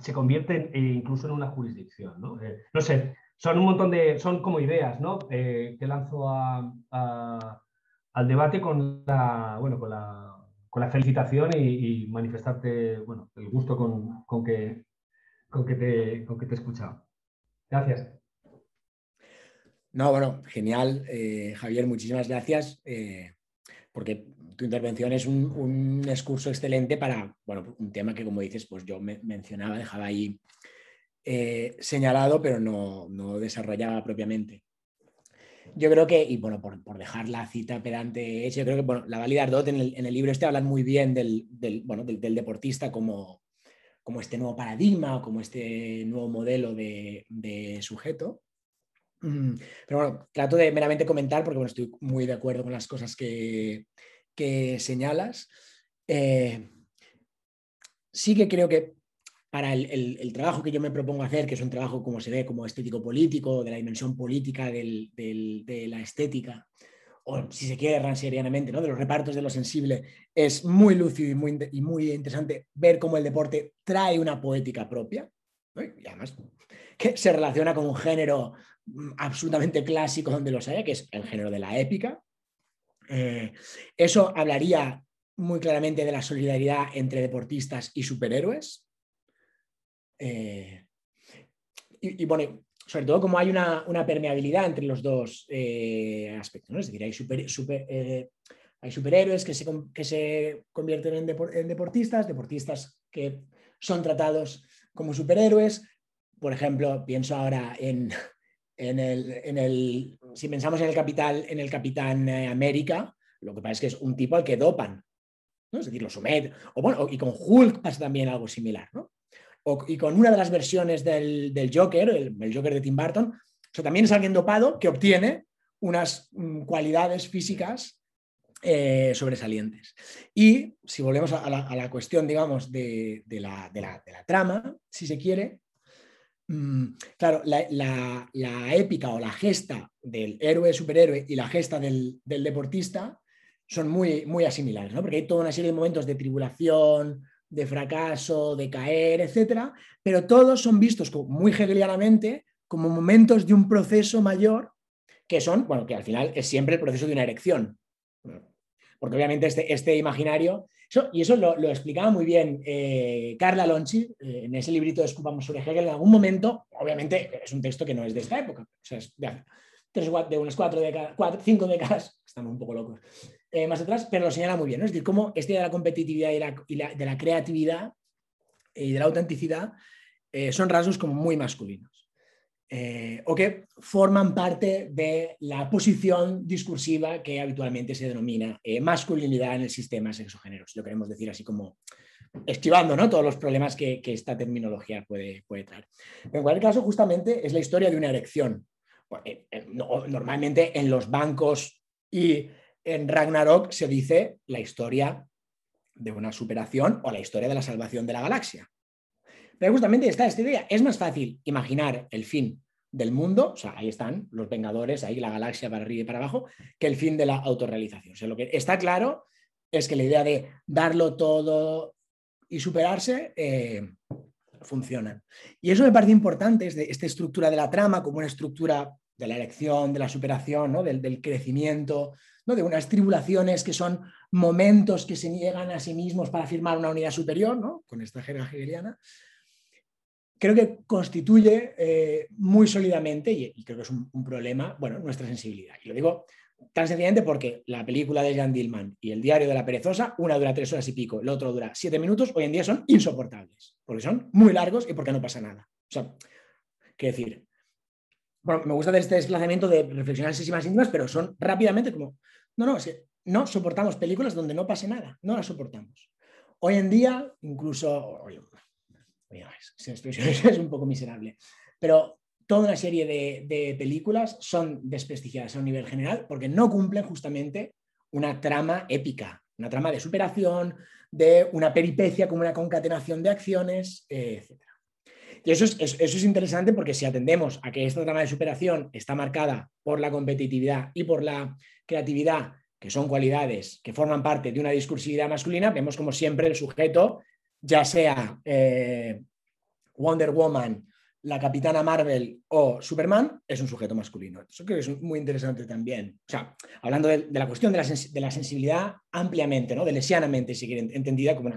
se convierte incluso en una jurisdicción. ¿no? sé, son un montón de, son como ideas ¿no? que lanzo al debate con la, bueno, con la, con la felicitación y, manifestarte bueno, el gusto con, con, que, con, que te, con que te he escuchado. Gracias. No, bueno, genial, eh, Javier, muchísimas gracias, eh, porque intervención es un, un, excurso excelente para, bueno, un tema que como dices, pues yo me, mencionaba, dejaba ahí eh, señalado, pero no, no, desarrollaba propiamente. Yo creo que, y bueno, por, por dejar la cita pedante hecha, yo creo que bueno, la Valida Ardot en el, en el, libro este hablan muy bien del, del, bueno, del deportista como, como este nuevo paradigma, como este nuevo modelo de, de sujeto. Mm, pero bueno, trato de meramente comentar porque bueno, estoy muy de acuerdo con las cosas que, señalas. Eh, sí que creo que para el, trabajo que yo me propongo hacer, que es un trabajo como se ve como estético-político, de la dimensión política del- de la estética, o si se quiere ranserianamente, ¿no? de los repartos de lo sensible, es muy lúcido y muy, y muy interesante ver cómo el deporte trae una poética propia, y además que se relaciona con un género mm, absolutamente clásico donde los haya, que es el género de la épica. Eh, eso hablaría muy claramente de la solidaridad entre deportistas y superhéroes. Eh, y, bueno, sobre todo como hay una, permeabilidad entre los dos eh, aspectos. Es decir, hay, super- super- hay superhéroes que se, convierten en, depor- en deportistas, deportistas que son tratados como superhéroes. Por ejemplo, pienso ahora en el- si pensamos en el capital, en el Capitán eh, América, lo que pasa es que es un tipo al que dopan, ¿no? Es decir, lo somete. O bueno, y con Hulk pasa también algo similar, ¿no? O- y con una de las versiones del, del Joker, el, Joker de Tim Burton, o también es alguien dopado que obtiene unas mm, cualidades físicas eh, sobresalientes. Y si volvemos a, a la, a la cuestión, digamos, de, de la, de la- de la trama, si se quiere, claro, la, épica o la gesta del héroe superhéroe y la gesta del, deportista son muy, muy ¿no? Porque hay toda una serie de momentos de tribulación, de fracaso, de caer, etcétera, pero todos son vistos muy hegelianamente como momentos de un proceso mayor que son, bueno, que al final es siempre el proceso de una erección. Porque obviamente este, este imaginario, y eso lo, explicaba muy bien eh, Carla Lonchi eh, en ese librito de Escupamos sobre Hegel en algún momento, obviamente es un texto que no es de esta época, o sea, es de, hace tres, de unas cuatro décadas, cuatro, cinco décadas, estamos un poco locos, eh, más atrás, pero lo señala muy bien, es decir, cómo este de la competitividad y, y la- de la creatividad y de la autenticidad son rasgos como muy masculinos. Eh, o que forman parte de la posición discursiva que habitualmente se denomina eh, masculinidad en el sistema sexogénero, si lo queremos decir así como esquivando ¿no? todos los problemas que, que esta terminología puede, puede traer. En cualquier caso, justamente es la historia de una erección. Eh, no- normalmente en los bancos y en Ragnarok se dice la historia de una superación o la historia de la salvación de la galaxia. Pero justamente está esta idea. Es más fácil imaginar el fin del mundo, o sea, ahí están los Vengadores, ahí la galaxia para arriba y para abajo, que el fin de la autorrealización. O sea, lo que está claro es que la idea de darlo todo y superarse eh, funciona. Y eso me parece importante, es de esta estructura de la trama como una estructura de la elección, de la superación, ¿no? del, crecimiento, ¿no? de unas tribulaciones que son momentos que se niegan a sí mismos para firmar una unidad superior, ¿no? con esta jerga hegeliana, creo que constituye eh, muy sólidamente, y, y creo que es un, problema, bueno, nuestra sensibilidad. Y lo digo tan sencillamente porque la película de Jan Dillman y el diario de la perezosa, una dura tres horas y pico, el otro dura siete minutos, hoy en día son insoportables, porque son muy largos y porque no pasa nada. O sea, qué decir, bueno, me gusta este desplazamiento de reflexionar más íntimas, pero son rápidamente como, no, no, no soportamos películas donde no pase nada, no las soportamos. Hoy en día, incluso, es, un poco miserable, pero toda una serie de, películas son desprestigiadas a un nivel general porque no cumplen justamente una trama épica, una trama de superación, de una peripecia como una concatenación de acciones, etc. Y eso es, eso es interesante porque si atendemos a que esta trama de superación está marcada por la competitividad y por la creatividad, que son cualidades que forman parte de una discursividad masculina, vemos como siempre el sujeto, ya sea eh, Wonder Woman, la Capitana Marvel o Superman, es un sujeto masculino. Eso creo que es muy interesante también. O sea, hablando de, la cuestión de la, de la, sensibilidad ampliamente, ¿no? de lesianamente, si quieren, entendida como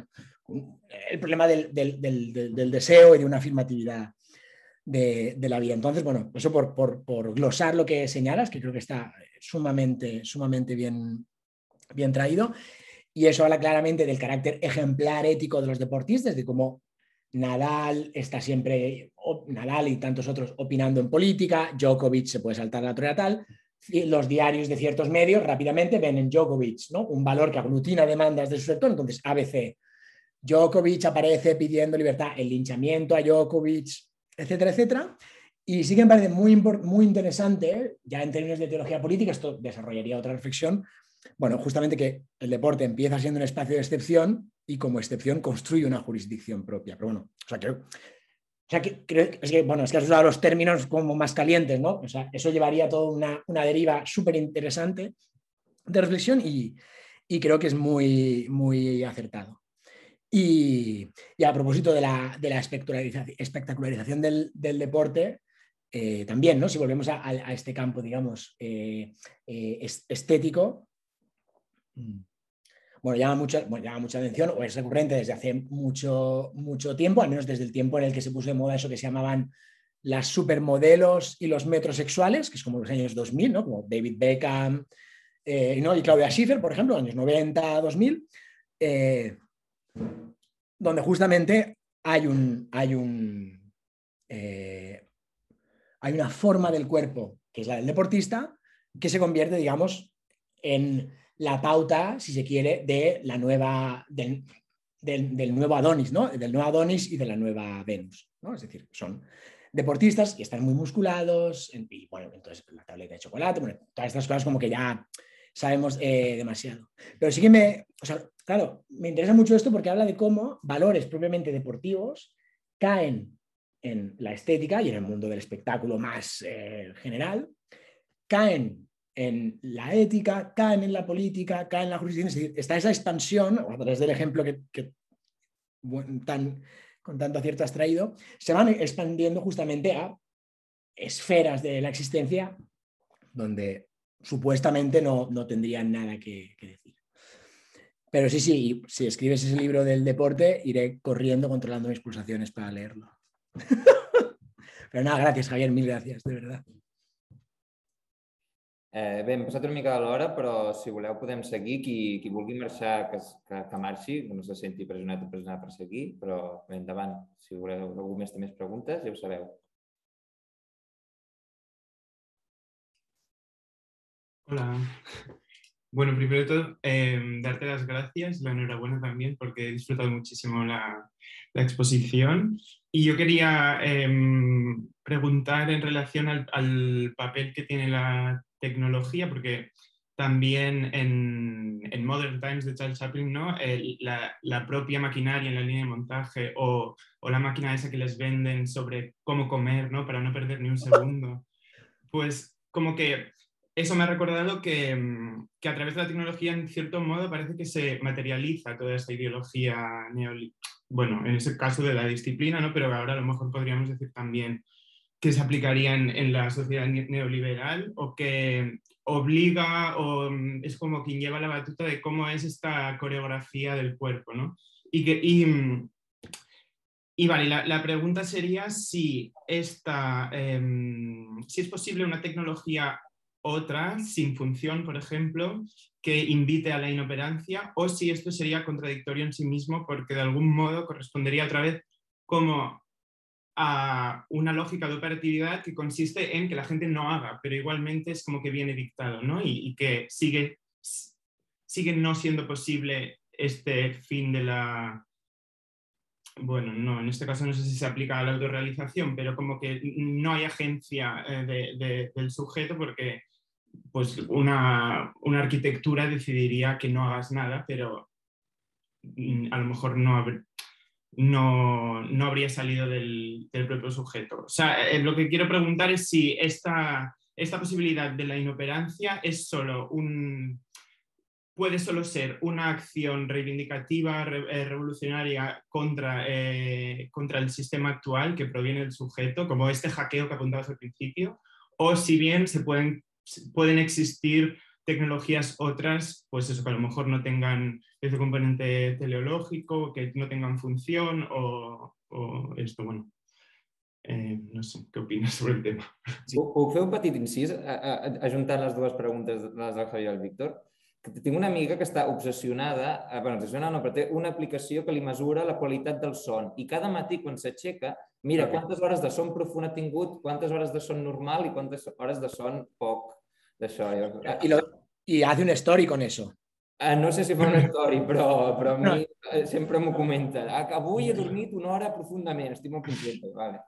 el problema del, del, del, deseo y de una afirmatividad de, de, la vida. Entonces, bueno, eso por, por, por, glosar lo que señalas, que creo que está sumamente, sumamente bien, bien traído. Y eso habla claramente del carácter ejemplar ético de los deportistas, de cómo Nadal está siempre, Nadal y tantos otros opinando en política, Djokovic se puede saltar la torre tal, los diarios de ciertos medios rápidamente ven en Djokovic ¿no? un valor que aglutina demandas de su sector, entonces ABC, Djokovic aparece pidiendo libertad, el linchamiento a Djokovic, etcétera, etcétera. Y sí que me parece muy, muy interesante, ya en términos de teología política, esto desarrollaría otra reflexión, bueno, justamente que el deporte empieza siendo un espacio de excepción y como excepción construye una jurisdicción propia. Pero bueno, o sea, creo, o sea, que, creo, es que, bueno, es que has usado los términos como más calientes, ¿no? O sea, eso llevaría a toda una, una deriva súper interesante de reflexión y, y, creo que es muy, muy acertado. Y, y a propósito de la, de la espectacularización, del, del deporte, eh, también, ¿no? Si volvemos a, este campo, digamos, eh, eh, estético, bueno, llama, mucho, bueno, llama mucha atención o es recurrente desde hace mucho, mucho tiempo, al menos desde el tiempo en el que se puso de moda eso que se llamaban las supermodelos y los metrosexuales, que es como los años 2000, ¿no? como David Beckham eh, ¿no? y Claudia Schiffer, por ejemplo, años 90, 2000, eh, donde justamente hay un, hay un eh, hay una forma del cuerpo, que es la del deportista, que se convierte, digamos, en la pauta, si se quiere, de la nueva, del, del, nuevo Adonis, ¿no? Del nuevo Adonis y de la nueva Venus, ¿no? Es decir, son deportistas y están muy musculados, y bueno, entonces la tableta de chocolate, bueno, todas estas cosas como que ya sabemos eh, demasiado. Pero sí que me, claro, me interesa mucho esto porque habla de cómo valores propiamente deportivos caen en la estética y en el mundo del espectáculo más eh, general, caen en la ética, caen en la política, caen en la justicia. Es decir, está esa expansión, a través del ejemplo que, que tan, con tanto acierto has traído, se van expandiendo justamente a esferas de la existencia donde supuestamente no, no tendrían nada que, que, decir. Pero sí, sí, si escribes ese libro del deporte, iré corriendo controlando mis pulsaciones para leerlo. Pero nada, gracias Javier, mil gracias, de verdad. Eh, bé, hem passat una mica de l'hora, però si voleu podem seguir. Qui, qui vulgui marxar, que, que, que marxi, que no se senti pressionat o pressionat per seguir, però bé, endavant. Si voleu, algú més té més preguntes, ja ho sabeu. Hola. Bueno, primero de todo, eh, darte las gracias, la enhorabuena también, porque he disfrutado muchísimo la, la exposición. Y yo quería eh, preguntar en relación al, al, papel que tiene la tecnología, porque también en, en Modern Times de Charles Chaplin, ¿no? El, la, la, propia maquinaria en la línea de montaje o, o, la máquina esa que les venden sobre cómo comer, ¿no? Para no perder ni un segundo. Pues como que eso me ha recordado que, que, a través de la tecnología, en cierto modo, parece que se materializa toda esta ideología neoliberal. Bueno, en ese caso de la disciplina, ¿no? Pero ahora a lo mejor podríamos decir también que se aplicaría en, la sociedad neoliberal o que obliga o mm, es como quien lleva la batuta de cómo es esta coreografía del cuerpo, ¿no? Y, que, y, mm, vale, la, pregunta sería si, esta, eh, si es posible una tecnología otra sin función, por ejemplo, que invite a la inoperancia, o si esto sería contradictorio en sí mismo porque de algún modo correspondería otra vez como a una lógica de operatividad que consiste en que la gente no haga, pero igualmente es como que viene dictado, ¿no? Y, que sigue, sigue no siendo posible este fin de la... Bueno, no, en este caso no sé si se aplica a la autorrealización, pero como que no hay agencia eh, de, de, del sujeto porque pues una, una, arquitectura decidiría que no hagas nada, pero mm, a lo mejor no, no, no habría salido del, del, propio sujeto. O sea, eh, lo que quiero preguntar es si esta, esta posibilidad de la inoperancia es solo un, puede solo ser una acción reivindicativa, re, eh, revolucionaria contra, eh, contra el sistema actual que proviene del sujeto, como este hackeo que apuntabas al principio, o si bien se pueden pueden existir tecnologías otras, pues eso, que a lo mejor no tengan ese componente teleológico, que no tengan función o, o esto, bueno. Eh, no sé, què opines sobre el tema? Sí. Puc fer un petit incís, ajuntant les dues preguntes, les del Javier i el Víctor? Tinc una amiga que està obsessionada, bueno, obsessionada no, però té una aplicació que li mesura la qualitat del son i cada matí quan s'aixeca mira quantes hores de son profund ha tingut, quantes hores de son normal i quantes hores de son poc d'això. I, lo, I hace un story con eso. Uh, no sé si fa una story, però, però a mi no. sempre m'ho comenta. Ah, avui he dormit una hora profundament, estic molt contenta. Vale.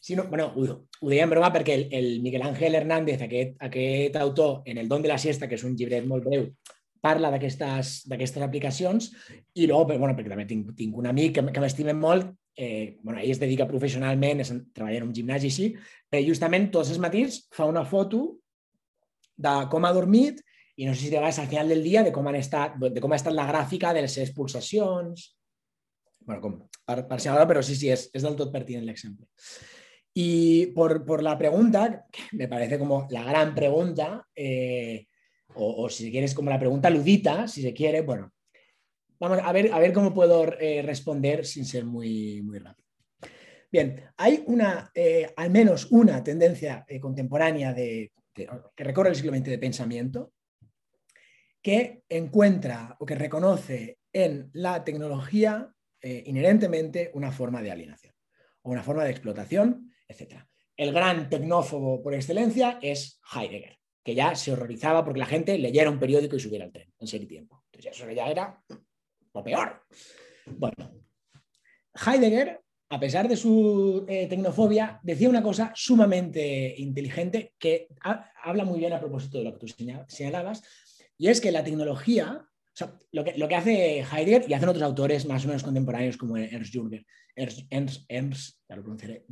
Sí, no, bueno, ho, ho deia en broma perquè el, el Miguel Ángel Hernández, aquest, aquest autor, en El don de la siesta, que és un llibret molt breu, parla d'aquestes aplicacions i luego, però, bueno, perquè també tinc, tinc un amic que, que m'estime molt, eh, bueno, ell es dedica professionalment, es, treballa en un gimnàs i així, però justament tots els matins fa una foto de com ha dormit i no sé si de vegades al final del dia de com, han estat, de com ha estat la gràfica de les seves pulsacions, bueno, com per, per si però sí, sí, és, és del tot pertinent l'exemple. Y por, por, la pregunta, que me parece como la gran pregunta, eh, o, o, si quieres como la pregunta ludita, si se quiere, bueno, vamos a ver, a ver cómo puedo eh, responder sin ser muy, muy rápido. Bien, hay una, eh, al menos una tendencia eh, contemporánea de, que recorre el siglo XX de pensamiento que encuentra o que reconoce en la tecnología inherentemente una forma de alienación o una forma de explotación, etc. El gran tecnófobo por excelencia es Heidegger, que ya se horrorizaba porque la gente leyera un periódico y subiera al tren en serie tiempo. Entonces eso ya era lo peor. Bueno, Heidegger, a pesar de su eh, tecnofobia, decía una cosa sumamente inteligente que ha, habla muy bien a propósito de lo que tú señalabas, y es que la tecnología o sea, lo, que, lo, que, hace Heidegger y hacen otros autores más o menos contemporáneos como Ernst Junger, Ernst, Ernst, ya lo pronunciaré,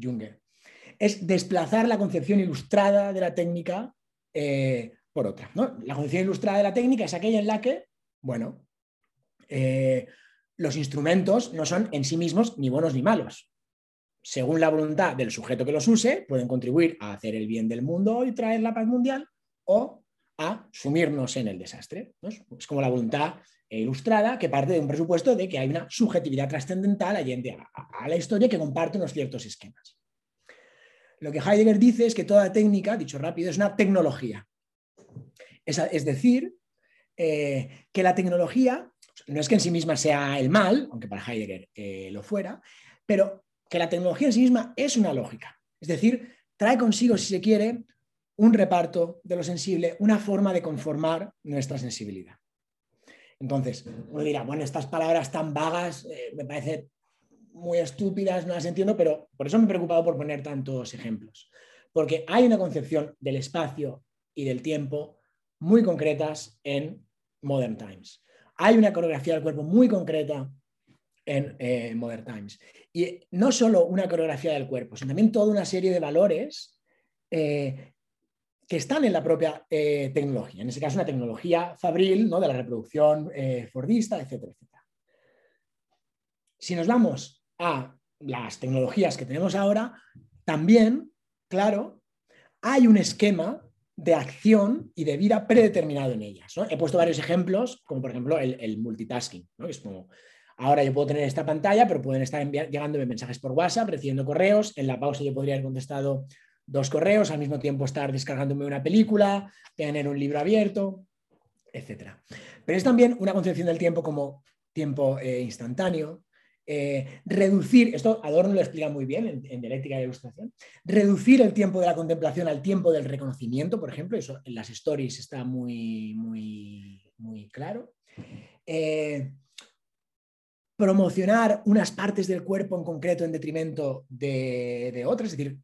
es desplazar la concepción ilustrada de la técnica eh, por otra. ¿no? La concepción ilustrada de la técnica es aquella en la que, bueno, eh, los instrumentos no son en sí mismos ni buenos ni malos. Según la voluntad del sujeto que los use, pueden contribuir a hacer el bien del mundo y traer la paz mundial o a sumirnos en el desastre. Es como la voluntad ilustrada que parte de un presupuesto de que hay una subjetividad trascendental allende a, la historia que comparte unos ciertos esquemas. Lo que Heidegger dice es que toda técnica, dicho rápido, es una tecnología. Es, es decir, eh, que la tecnología no es que en sí misma sea el mal, aunque para Heidegger eh, lo fuera, pero que la tecnología en sí misma es una lógica. Es decir, trae consigo, si se quiere, un reparto de lo sensible, una forma de conformar nuestra sensibilidad. Entonces, uno dirá, bueno, estas palabras tan vagas eh, me parecen muy estúpidas, no las entiendo, pero por eso me he preocupado por poner tantos ejemplos. Porque hay una concepción del espacio y del tiempo muy concretas en Modern Times. Hay una coreografía del cuerpo muy concreta en eh, Modern Times. Y no solo una coreografía del cuerpo, sino también toda una serie de valores eh, que están en la propia eh, tecnología, en ese caso una tecnología fabril ¿no? de la reproducción eh, fordista, etcétera, etcétera. Si nos vamos a las tecnologías que tenemos ahora, también, claro, hay un esquema de acción y de vida predeterminado en ellas. He puesto varios ejemplos, como por ejemplo el, multitasking, ¿no? es como, ahora yo puedo tener esta pantalla, pero pueden estar llegándome mensajes por WhatsApp, recibiendo correos, en la pausa yo podría haber contestado dos correos, al mismo tiempo estar descargándome una película, tener un libro abierto, etc. Pero es también una concepción del tiempo como tiempo eh, instantáneo, eh, reducir, esto Adorno lo explica muy bien en, en, dialéctica de ilustración, reducir el tiempo de la contemplación al tiempo del reconocimiento, por ejemplo, eso en las stories está muy, muy, muy claro. Eh, promocionar unas partes del cuerpo en concreto en detrimento de, otras, es decir,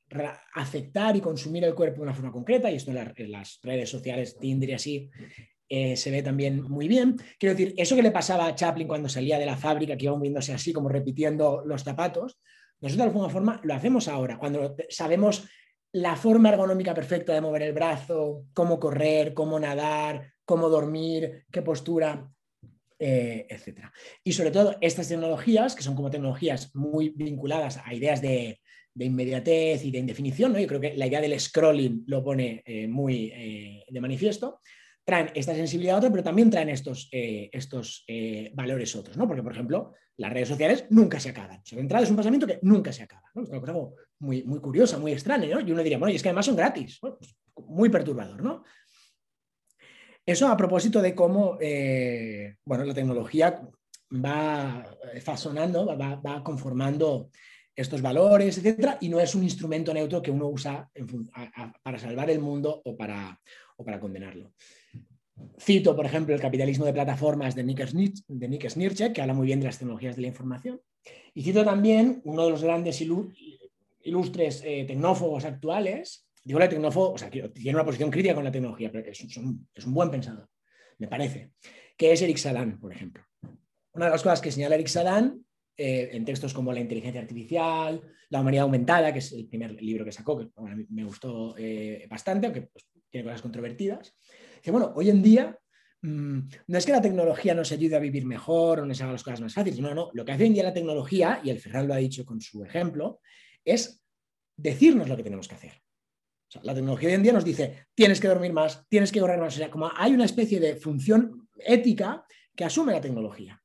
afectar y consumir el cuerpo de una forma concreta, y esto en, en las redes sociales, Tinder y así, eh, se ve también muy bien. Quiero decir, eso que le pasaba a Chaplin cuando salía de la fábrica, que iba moviéndose así, como repitiendo los zapatos, nosotros de alguna forma lo hacemos ahora, cuando sabemos la forma ergonómica perfecta de mover el brazo, cómo correr, cómo nadar, cómo dormir, qué postura eh, etc. Y sobre todo estas tecnologías, que son como tecnologías muy vinculadas a ideas de, inmediatez y de indefinición, ¿no? yo creo que la idea del scrolling lo pone eh, muy de manifiesto, traen esta sensibilidad a otra, pero también traen estos, eh, estos valores otros, ¿no? porque por ejemplo las redes sociales nunca se acaban. O de entrada es un pensamiento que nunca se acaba. ¿no? Es una cosa muy, muy curiosa, muy extraña, ¿no? y uno diría, bueno, y es que además son gratis, pues muy perturbador, ¿no? Eso a propósito de cómo eh, bueno, la tecnología va fasonando, va, va, conformando estos valores, etcétera, y no es un instrumento neutro que uno usa para salvar el mundo o para, o para condenarlo. Cito, por ejemplo, el capitalismo de plataformas de Nick, Nick Snirchek, que habla muy bien de las tecnologías de la información. Y cito también uno de los grandes ilustres eh, tecnófobos actuales, digo la tecnófobo, tiene una posición crítica con la tecnología, pero es un, es un buen pensador, me parece, que es Eric Salan, por ejemplo. Una de las cosas que señala Eric Salan eh, en textos como La inteligencia artificial, La humanidad aumentada, que es el primer libro que sacó, que me gustó eh, bastante, aunque pues, tiene cosas controvertidas. Dice, bueno, hoy en día mm, no es que la tecnología nos ayude a vivir mejor o nos haga las cosas más fáciles, no, no, lo que hace hoy en día la tecnología, y el Ferran lo ha dicho con su ejemplo, es decirnos lo que tenemos que hacer. La tecnología hoy en día nos dice, tienes que dormir más, tienes que correr más. O sea, como hay una especie de función ética que asume la tecnología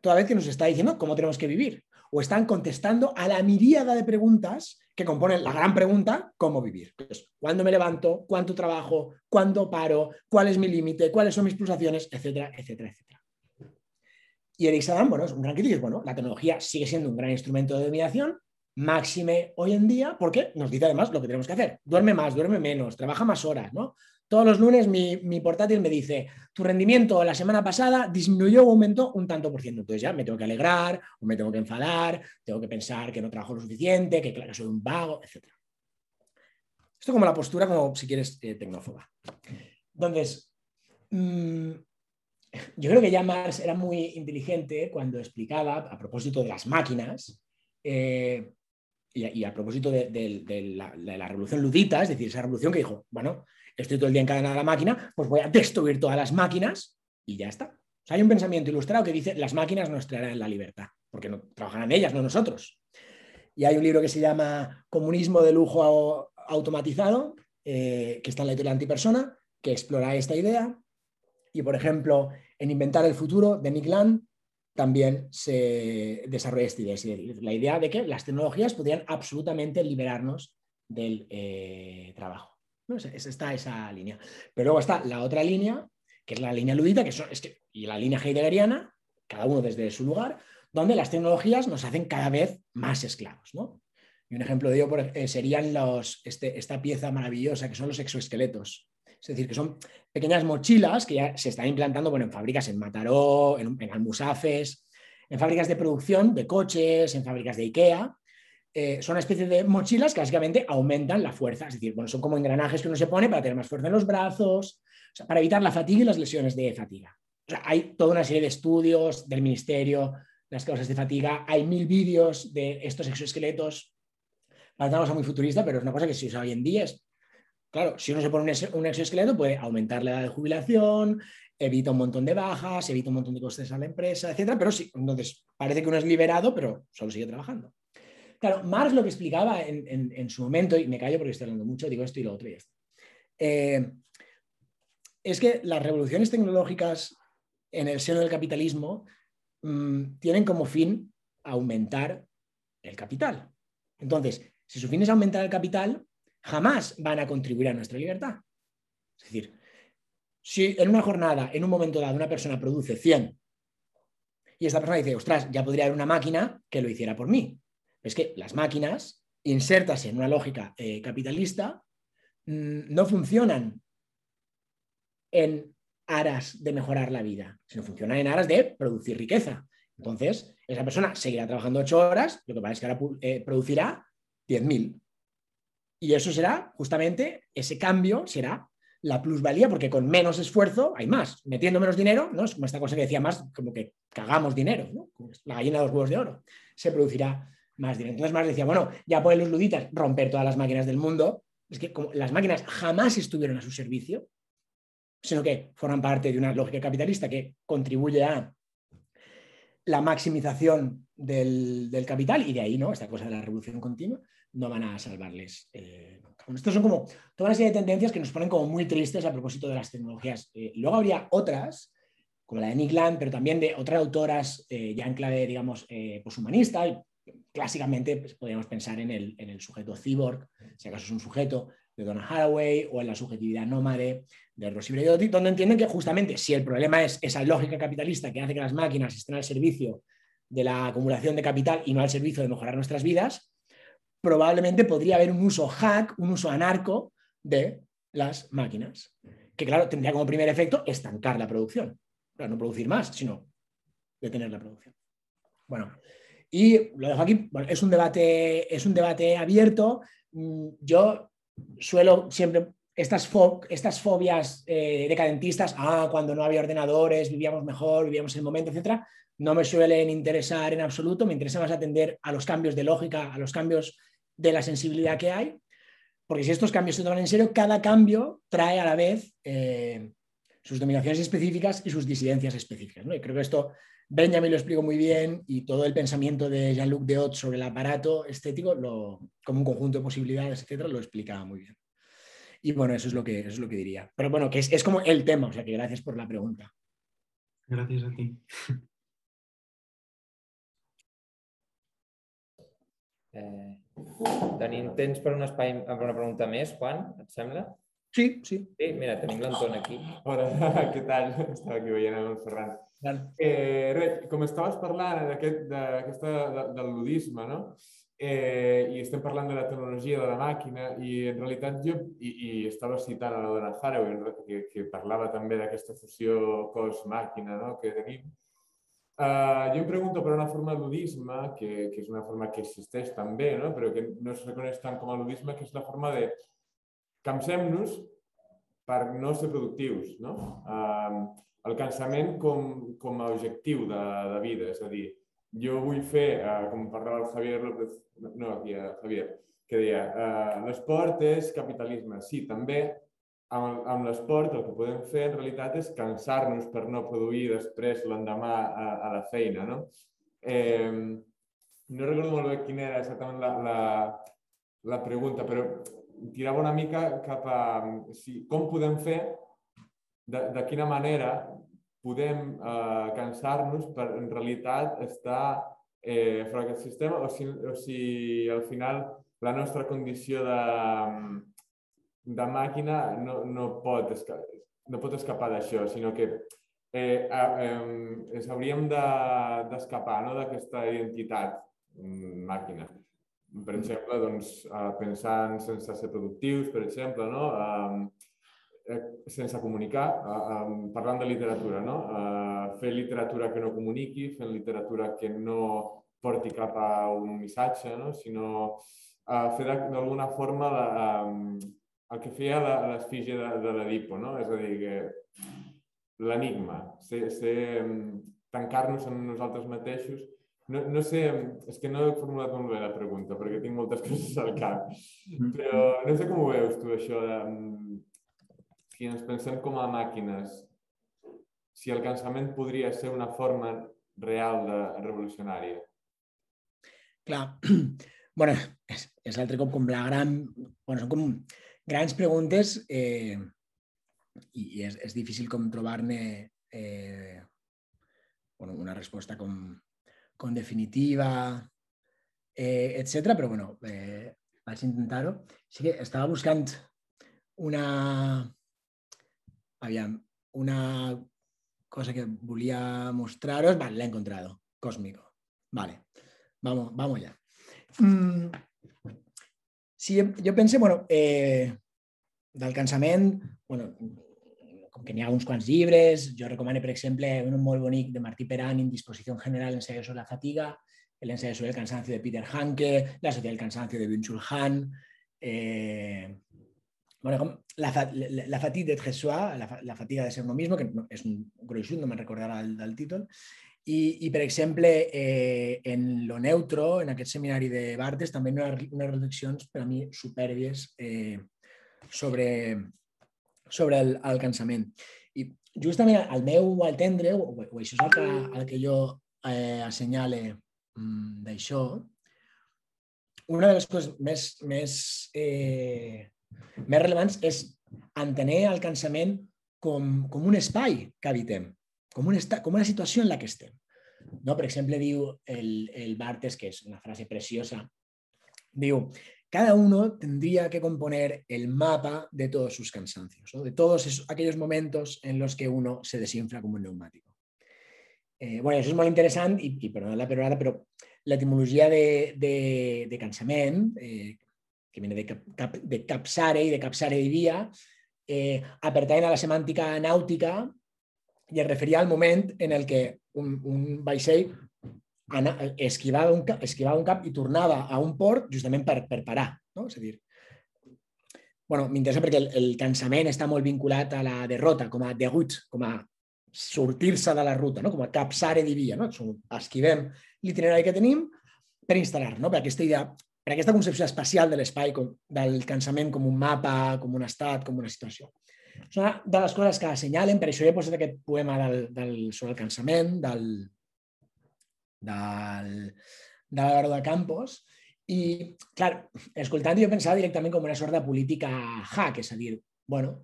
toda vez que nos está diciendo cómo tenemos que vivir. O están contestando a la miríada de preguntas que componen la gran pregunta, ¿cómo vivir? ¿Cuándo me levanto? ¿Cuánto trabajo? ¿Cuándo paro? ¿Cuál es mi límite? ¿Cuáles son mis pulsaciones? Etcétera, etcétera, etcétera. Y Eric Saddam, bueno, es un gran crítico. Bueno, la tecnología sigue siendo un gran instrumento de dominación, máxime hoy en día, porque nos dice además lo que tenemos que hacer. Duerme más, duerme menos, trabaja más horas, ¿no? Todos los lunes mi, portátil me dice, tu rendimiento la semana pasada disminuyó o aumentó un tanto por ciento. Entonces ya me tengo que alegrar o me tengo que enfadar, tengo que pensar que no trabajo lo suficiente, que claro, soy un vago, etc. Esto como la postura, como si quieres, eh, tecnófoba. Entonces, mm, yo creo que ya Marx era muy inteligente cuando explicaba, a propósito de las máquinas, eh, y, a, propósito de, la, de, la, revolución ludita, es decir, esa revolución que dijo, bueno, estoy todo el día encadenado a la máquina, pues voy a destruir todas las máquinas y ya está. hay un pensamiento ilustrado que dice, las máquinas nos traerán la libertad, porque no, trabajarán ellas, no nosotros. Y hay un libro que se llama Comunismo de lujo automatizado, eh, que está en la editorial Antipersona, que explora esta idea. Y, por ejemplo, en Inventar el futuro, de Nick Land, también se desarrolla esta idea, la idea de que las tecnologías podrían absolutamente liberarnos del eh, trabajo. ¿No? está esa línea. Pero luego está la otra línea, que es la línea ludita, que, son, y la línea heideggeriana, cada uno desde su lugar, donde las tecnologías nos hacen cada vez más esclavos. Y un ejemplo de ello eh, serían los, este, esta pieza maravillosa que son los exoesqueletos. Es decir, que son pequeñas mochilas que ya se están implantando bueno, en fábricas en Mataró, en, en Almusafes, en fábricas de producción de coches, en fábricas de IKEA, eh, son una especie de mochilas que básicamente aumentan la fuerza, es decir, bueno, son como engranajes que uno se pone para tener más fuerza en los brazos, para evitar la fatiga y las lesiones de fatiga. hay toda una serie de estudios del ministerio, las causas de fatiga, hay mil vídeos de estos exoesqueletos. Para una cosa muy futurista, pero es una cosa que se usa hoy en día. claro, si uno se pone un exoesqueleto puede aumentar la edad de jubilación, evita un montón de bajas, evita un montón de costes a la empresa, etcétera, pero sí, entonces parece que uno es liberado, pero solo sigue trabajando. Claro, Marx lo que explicaba en, su momento, y me callo porque estoy hablando mucho, digo esto y lo otro y esto, eh, es que las revoluciones tecnológicas en el seno del capitalismo mm, tienen como fin aumentar el capital. Entonces, si su fin es aumentar el capital, jamás van a contribuir a nuestra libertad. Es decir, si en una jornada, en un momento dado, una persona produce 100 y esta persona dice, ostras, ya podría haber una máquina que lo hiciera por mí es que las máquinas, insertas en una lógica eh, capitalista, mm, no funcionan en aras de mejorar la vida, sino funcionan en aras de producir riqueza. Entonces, esa persona seguirá trabajando ocho horas, lo que pasa es que ahora eh, producirá 10.000. Y eso será, justamente, ese cambio será la plusvalía, porque con menos esfuerzo hay más. Metiendo menos dinero, ¿no? Es como esta cosa que decía más, como que cagamos dinero, la gallina de los huevos de oro. Se producirá más dinero. Entonces más decía, bueno, ya pueden los luditas romper todas las máquinas del mundo. Es que las máquinas jamás estuvieron a su servicio, sino que forman parte de una lógica capitalista que contribuye a la maximización del, capital y de ahí, ¿no? Esta cosa de la revolución continua, no van a salvarles. Eh, Estos son como toda una serie de tendencias que nos ponen como muy tristes a propósito de las tecnologías. Eh, luego habría otras, como la de Nick Land, pero también de otras autoras eh, ya en clave, digamos, poshumanista, clásicamente pues, podríamos pensar en el, sujeto cyborg, si acaso es un sujeto de Donna Haraway, o en la subjetividad nómade de Rossi Braidotti, donde entienden que justamente si el problema es esa lógica capitalista que hace que las máquinas estén al servicio de la acumulación de capital y no al servicio de mejorar nuestras vidas, probablemente podría haber un uso hack, un uso anarco de las máquinas, que claro, tendría como primer efecto estancar la producción, no producir más, sino detener la producción. Bueno, y lo dejo aquí, es, un debate, es un debate abierto. Mm, yo suelo siempre estas, estas fobias eh, decadentistas, ah, cuando no había ordenadores, vivíamos mejor, vivíamos el momento, etcétera, no me suelen interesar en absoluto. Me interesa más atender a los cambios de lógica, a los cambios de la sensibilidad que hay, porque si estos cambios se toman en serio, cada cambio trae a la vez eh, sus dominaciones específicas y sus disidencias específicas. ¿no? Y creo que esto Benjamin lo explicó muy bien y todo el pensamiento de Jean-Luc Deot sobre el aparato estético, lo, como un conjunto de posibilidades, etcétera, lo explicaba muy bien. Y bueno, eso es lo que, eso es lo que diría. Pero bueno, que es, es como el tema, o sea que gracias por la pregunta. Gracias a ti. Eh, tenim temps per un espai, per una pregunta més, Juan, et sembla? Sí, sí. Sí, mira, tenim l'Anton aquí. Hola, què tal? Estava aquí veient el Ferran. Eh, res, com estaves parlant d'aquest d'aquesta de, del ludisme, no? Eh, I estem parlant de la tecnologia de la màquina i en realitat jo, i, i estava citant a la dona Haraway, que, que parlava també d'aquesta fusió cos-màquina no? que tenim. Uh, jo em pregunto per una forma de ludisme, que, que és una forma que existeix també, no? però que no es reconeix tant com a ludisme, que és la forma de cansem-nos per no ser productius. No? Uh, el cansament com, com a objectiu de, de vida, és a dir, jo vull fer, uh, com parlava el Javier López, no, aquí, uh, Javier, que deia, uh, l'esport és capitalisme. Sí, també amb, amb l'esport el que podem fer en realitat és cansar-nos per no produir després l'endemà a, a la feina. No? Eh, no recordo molt bé quina era exactament la, la, la pregunta, però tirava una mica cap a si, com podem fer, de, de quina manera podem eh, cansar-nos per en realitat estar eh, fora d'aquest sistema o si, o si al final la nostra condició de, de màquina no, no, pot, esca no pot escapar d'això, sinó que eh, eh, ens hauríem d'escapar de, no, d'aquesta identitat mm, màquina. Per exemple, doncs, eh, pensant sense ser productius, per exemple, no? eh, sense comunicar, eh, parlant de literatura, no? eh, fer literatura que no comuniqui, fer literatura que no porti cap a un missatge, no? sinó eh, fer d'alguna forma la, eh, el que feia l'esfinge de, de l'Edipo, no? és a dir, que l'enigma, ser, ser, tancar-nos en nosaltres mateixos. No, no sé, és que no he formulat molt bé la pregunta perquè tinc moltes coses al cap, però no sé com ho veus tu això de si ens pensem com a màquines, si el cansament podria ser una forma real de revolucionària. Clar, bueno, és, és l'altre cop com la gran... Bueno, són com grans preguntes eh, i, i és, és difícil com trobar-ne eh, bueno, una resposta com, com definitiva, eh, etc. Però bueno, eh, vaig intentar-ho. Sí que estava buscant una, aviam, una cosa que volia mostraros. Vale, he encontrado. Cósmico. Vale, vamos, vamos ya. Mm, sí, jo, pense, bueno, eh, del bueno, com que n'hi ha uns quants llibres, jo recomano, per exemple, un molt bonic de Martí Peran, Indisposició general, ensayo sobre la fatiga, el ensayo sobre el cansancio de Peter Hanke, la sociedad del cansancio de Byung-Chul Han, eh, bueno, com la, la, la fatigue d'être soi, la, la fatiga de ser uno mismo, que és un gruixut, no me'n recordarà el, del títol, i, i per exemple, eh, en Lo Neutro, en aquest seminari de Bartes, també hi ha unes reflexions per a mi supèrbies eh, sobre, sobre el, el cansament. I justament al meu entendre, o, o això és el que, el que jo eh, assenyale mm, d'això, una de les coses més, més, eh, més rellevants és entener el cansament com, com un espai que habitem, com, un esta, com una situació en la que estem. No? Per exemple, diu el, el Bartes, que és una frase preciosa, diu, cada uno tendría que componer el mapa de todos sus cansancios, de todos esos, aquellos momentos en los que uno se desinfla como un neumático. Eh, bueno, això és molt interessant i, i perdona la perorada, però l'etimologia de, de, de eh, que viene de, cap, de capsare i de capsare via, eh, a la semàntica nàutica i es referia al moment en el que un, un ana, esquivava, un, cap, esquivava un cap i tornava a un port justament per, per parar. No? És a dir, bueno, m'interessa perquè el, el cansament està molt vinculat a la derrota, com a degut, com a sortir-se de la ruta, no? com a capsare di via. No? Esquivem l'itinerari que tenim per instal·lar, no? per aquesta idea, per aquesta concepció espacial de l'espai, del cansament com un mapa, com un estat, com una situació. És una de les coses que assenyalen, per això he posat aquest poema del, del, sobre el cansament, del, del, de l'Álvaro de Campos, i, clar, escoltant jo pensava directament com una sort de política hack, és a dir, bueno,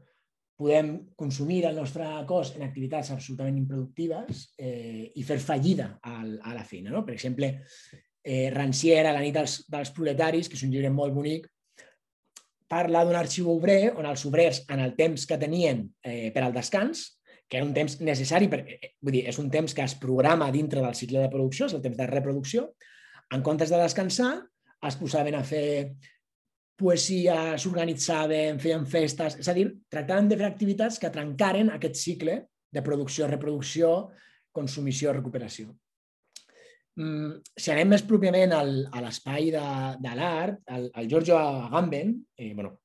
podem consumir el nostre cos en activitats absolutament improductives eh, i fer fallida al, a la feina. No? Per exemple, eh, Rancière, la nit dels, dels proletaris, que és un llibre molt bonic, parla d'un arxiu obrer on els obrers, en el temps que tenien eh, per al descans, que era un temps necessari, per, eh, vull dir, és un temps que es programa dintre del cicle de producció, és el temps de reproducció, en comptes de descansar, es posaven a fer poesia, s'organitzaven, feien festes, és a dir, tractaven de fer activitats que trencaren aquest cicle de producció, reproducció, consumició, recuperació. Mm, si anem més pròpiament al, a l'espai de, de l'art, el, el Giorgio Agamben, eh, bueno,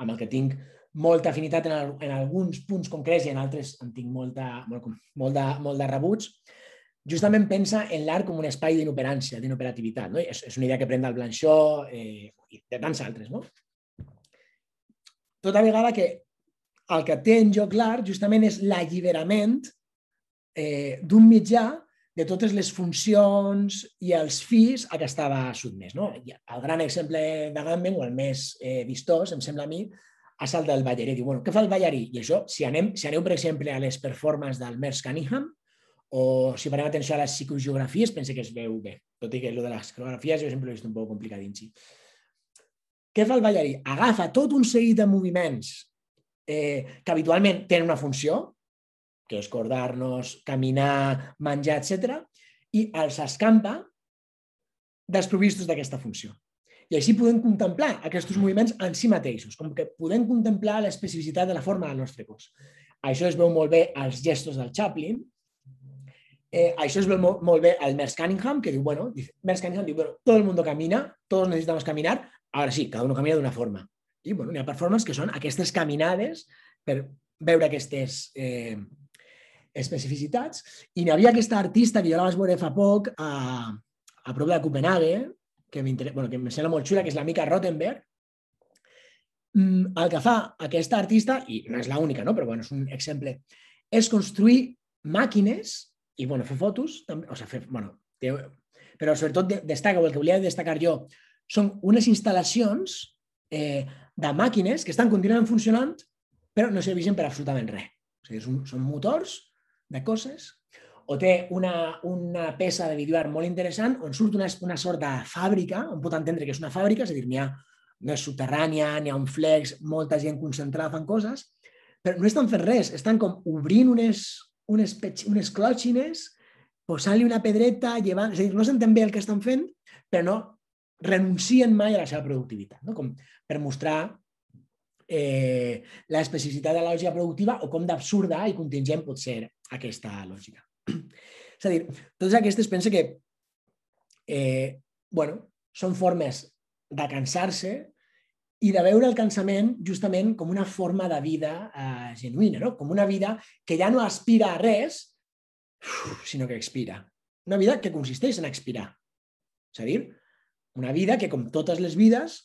amb el que tinc molta afinitat en, el, en alguns punts concrets i en altres en tinc molta, molt, molt, de, molt de rebuts, justament pensa en l'art com un espai d'inoperància, d'inoperativitat. No? És, és una idea que pren del Blanchot eh, i de tants altres. No? Tota vegada que el que té en joc l'art justament és l'alliberament eh, d'un mitjà de totes les funcions i els fis a què estava sotmès. No? El gran exemple de Gamben, o el més eh, vistós, em sembla a mi, és el del ballarí. Diu, bueno, què fa el ballarí? I això, si, anem, si aneu, per exemple, a les performances del Merce Cunningham, o si parem atenció a les psicogeografies, pense que es veu bé. Tot i que el de les coreografies jo sempre l'he vist un poc complicat dins. Què fa el ballarí? Agafa tot un seguit de moviments eh, que habitualment tenen una funció, que és cordar-nos, caminar, menjar, etc. i els escampa desprovistos d'aquesta funció. I així podem contemplar aquests moviments en si mateixos, com que podem contemplar l'especificitat de la forma del nostre cos. Això es veu molt bé als gestos del Chaplin, eh, això es veu molt, molt bé al Merce Cunningham, que diu, bueno, dice, Merce Cunningham diu, bueno, todo el mundo camina, todos necesitamos caminar, ahora sí, cada uno camina d'una forma. I bueno, hi ha performances que són aquestes caminades per veure aquestes eh, especificitats. I n'hi havia aquesta artista que jo la vaig veure fa poc a, a prop de Copenhague, que, bueno, que em sembla molt xula, que és la Mica Rottenberg. Mm, el que fa aquesta artista, i no és l'única, no? però bueno, és un exemple, és construir màquines i bueno, fer fotos, també, o sigui, fer, bueno, però sobretot destaca, o el que volia destacar jo, són unes instal·lacions eh, de màquines que estan continuant funcionant però no serveixen per absolutament res. O sigui, són, són motors de coses, o té una, una peça de videoart molt interessant on surt una, una sort de fàbrica, on pot entendre que és una fàbrica, és a dir, n'hi ha, no és subterrània, n'hi ha un flex, molta gent concentrada fan coses, però no estan fent res, estan com obrint unes, unes, unes clòxines, posant-li una pedreta, llevant... És a dir, no s'entén bé el que estan fent, però no renuncien mai a la seva productivitat, no? com per mostrar eh, l'especificitat de la lògica productiva o com d'absurda i contingent pot ser aquesta lògica. És a dir, totes aquestes penso que eh, bueno, són formes de cansar-se i de veure el cansament justament com una forma de vida eh, genuïna, no? com una vida que ja no aspira a res, sinó que expira. Una vida que consisteix en expirar. És a dir, una vida que, com totes les vides,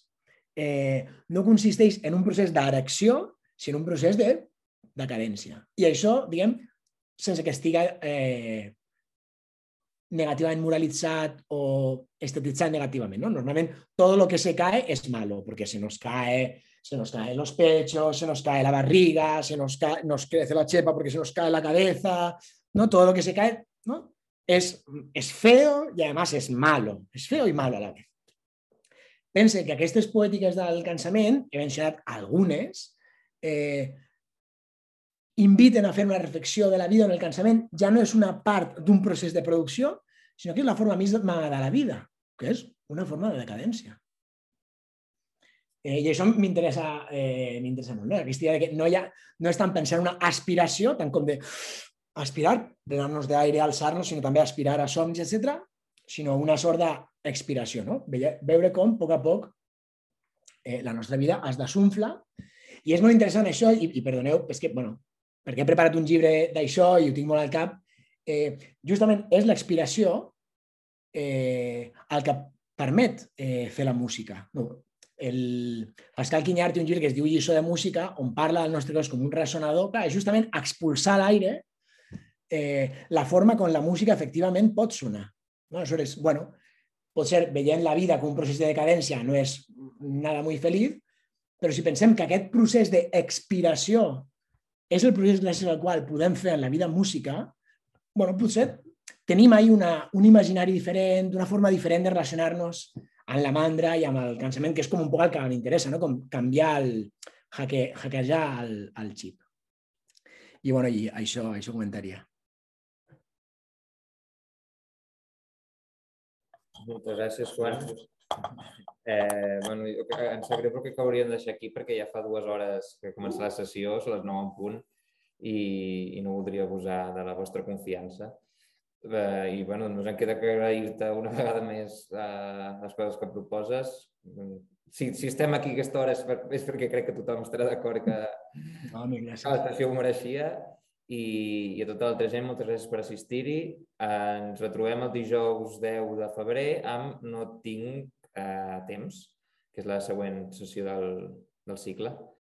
eh, no consisteix en un procés d'erecció, sinó en un procés de decadència. I això, diguem, sense que estiga eh, negativament moralitzat o estetitzat negativament. ¿no? Normalment, tot lo que se cae es malo, porque se nos cae, se nos caen los pechos, se nos cae la barriga, se nos, cae, nos crece la chepa porque se nos cae la cabeza, ¿no? Todo lo que se cae es, es feo y además es malo. Es feo y malo a la vez. Pense que aquestes poètiques del cansament, he mencionat algunes, eh, inviten a fer una reflexió de la vida on el cansament ja no és una part d'un procés de producció, sinó que és la forma misma de la vida, que és una forma de decadència. Eh, I això m'interessa eh, molt. No? Aquesta idea de que no, ha, no és tant pensar en una aspiració, tant com de aspirar, donar-nos d'aire, alçar-nos, sinó també aspirar a somnis, etc., sinó una sort d'expiració, no? Veure com, a poc a poc, eh, la nostra vida es desunfla i és molt interessant això, i, i perdoneu, és que, bueno, perquè he preparat un llibre d'això i ho tinc molt al cap, eh, justament és l'expiració eh, el que permet eh, fer la música. No, el Pascal Quinyar té un llibre que es diu Lliçó de música, on parla del nostre cos com un ressonador, clar, és justament expulsar l'aire eh, la forma com la música efectivament pot sonar. No? Aleshores, bueno, potser veient la vida com un procés de decadència no és nada muy feliç, però si pensem que aquest procés d'expiració és el procés gràcies al qual podem fer en la vida música, bueno, potser tenim ahí una, un imaginari diferent, una forma diferent de relacionar-nos amb la mandra i amb el cansament, que és com un poc el que m'interessa, no? com canviar el, hacke, hackejar el, el xip. I, bueno, i això, això comentaria. Moltes gràcies, Joan. Eh, bueno, em sap greu que hauríem de deixar aquí perquè ja fa dues hores que comença la sessió, són les 9 en punt, i, i no voldria abusar de la vostra confiança. Eh, I bueno, només em queda que agrair-te una vegada més eh, les coses que proposes. Si, si estem aquí aquesta hora és, per, és perquè crec que tothom estarà d'acord que, No, que la sessió ho mereixia i, i a tota l'altra gent, moltes gràcies per assistir-hi. Eh, ens retrobem el dijous 10 de febrer amb No tinc eh, temps, que és la següent sessió del, del cicle.